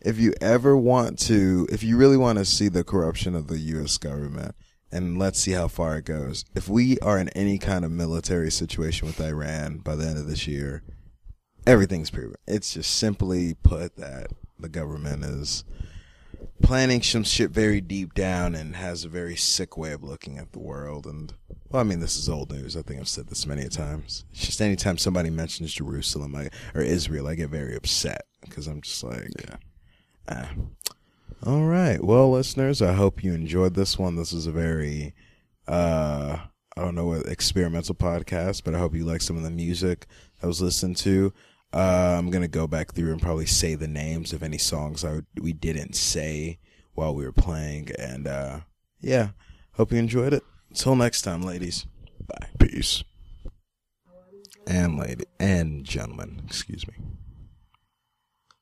If you ever want to, if you really want to see the corruption of the U.S. government, and let's see how far it goes. If we are in any kind of military situation with Iran by the end of this year, everything's proven. It's just simply put that the government is planning some shit very deep down and has a very sick way of looking at the world. And well, I mean, this is old news. I think I've said this many times. It's just anytime somebody mentions Jerusalem I, or Israel, I get very upset because I'm just like, Yeah. ah. All right. Well, listeners, I hope you enjoyed this one. This is a very, uh, I don't know what experimental podcast, but I hope you like some of the music I was listening to. Uh, I'm gonna go back through and probably say the names of any songs I would, we didn't say while we were playing, and uh, yeah, hope you enjoyed it. Until next time, ladies. Bye. Peace. And lady and gentlemen, excuse me.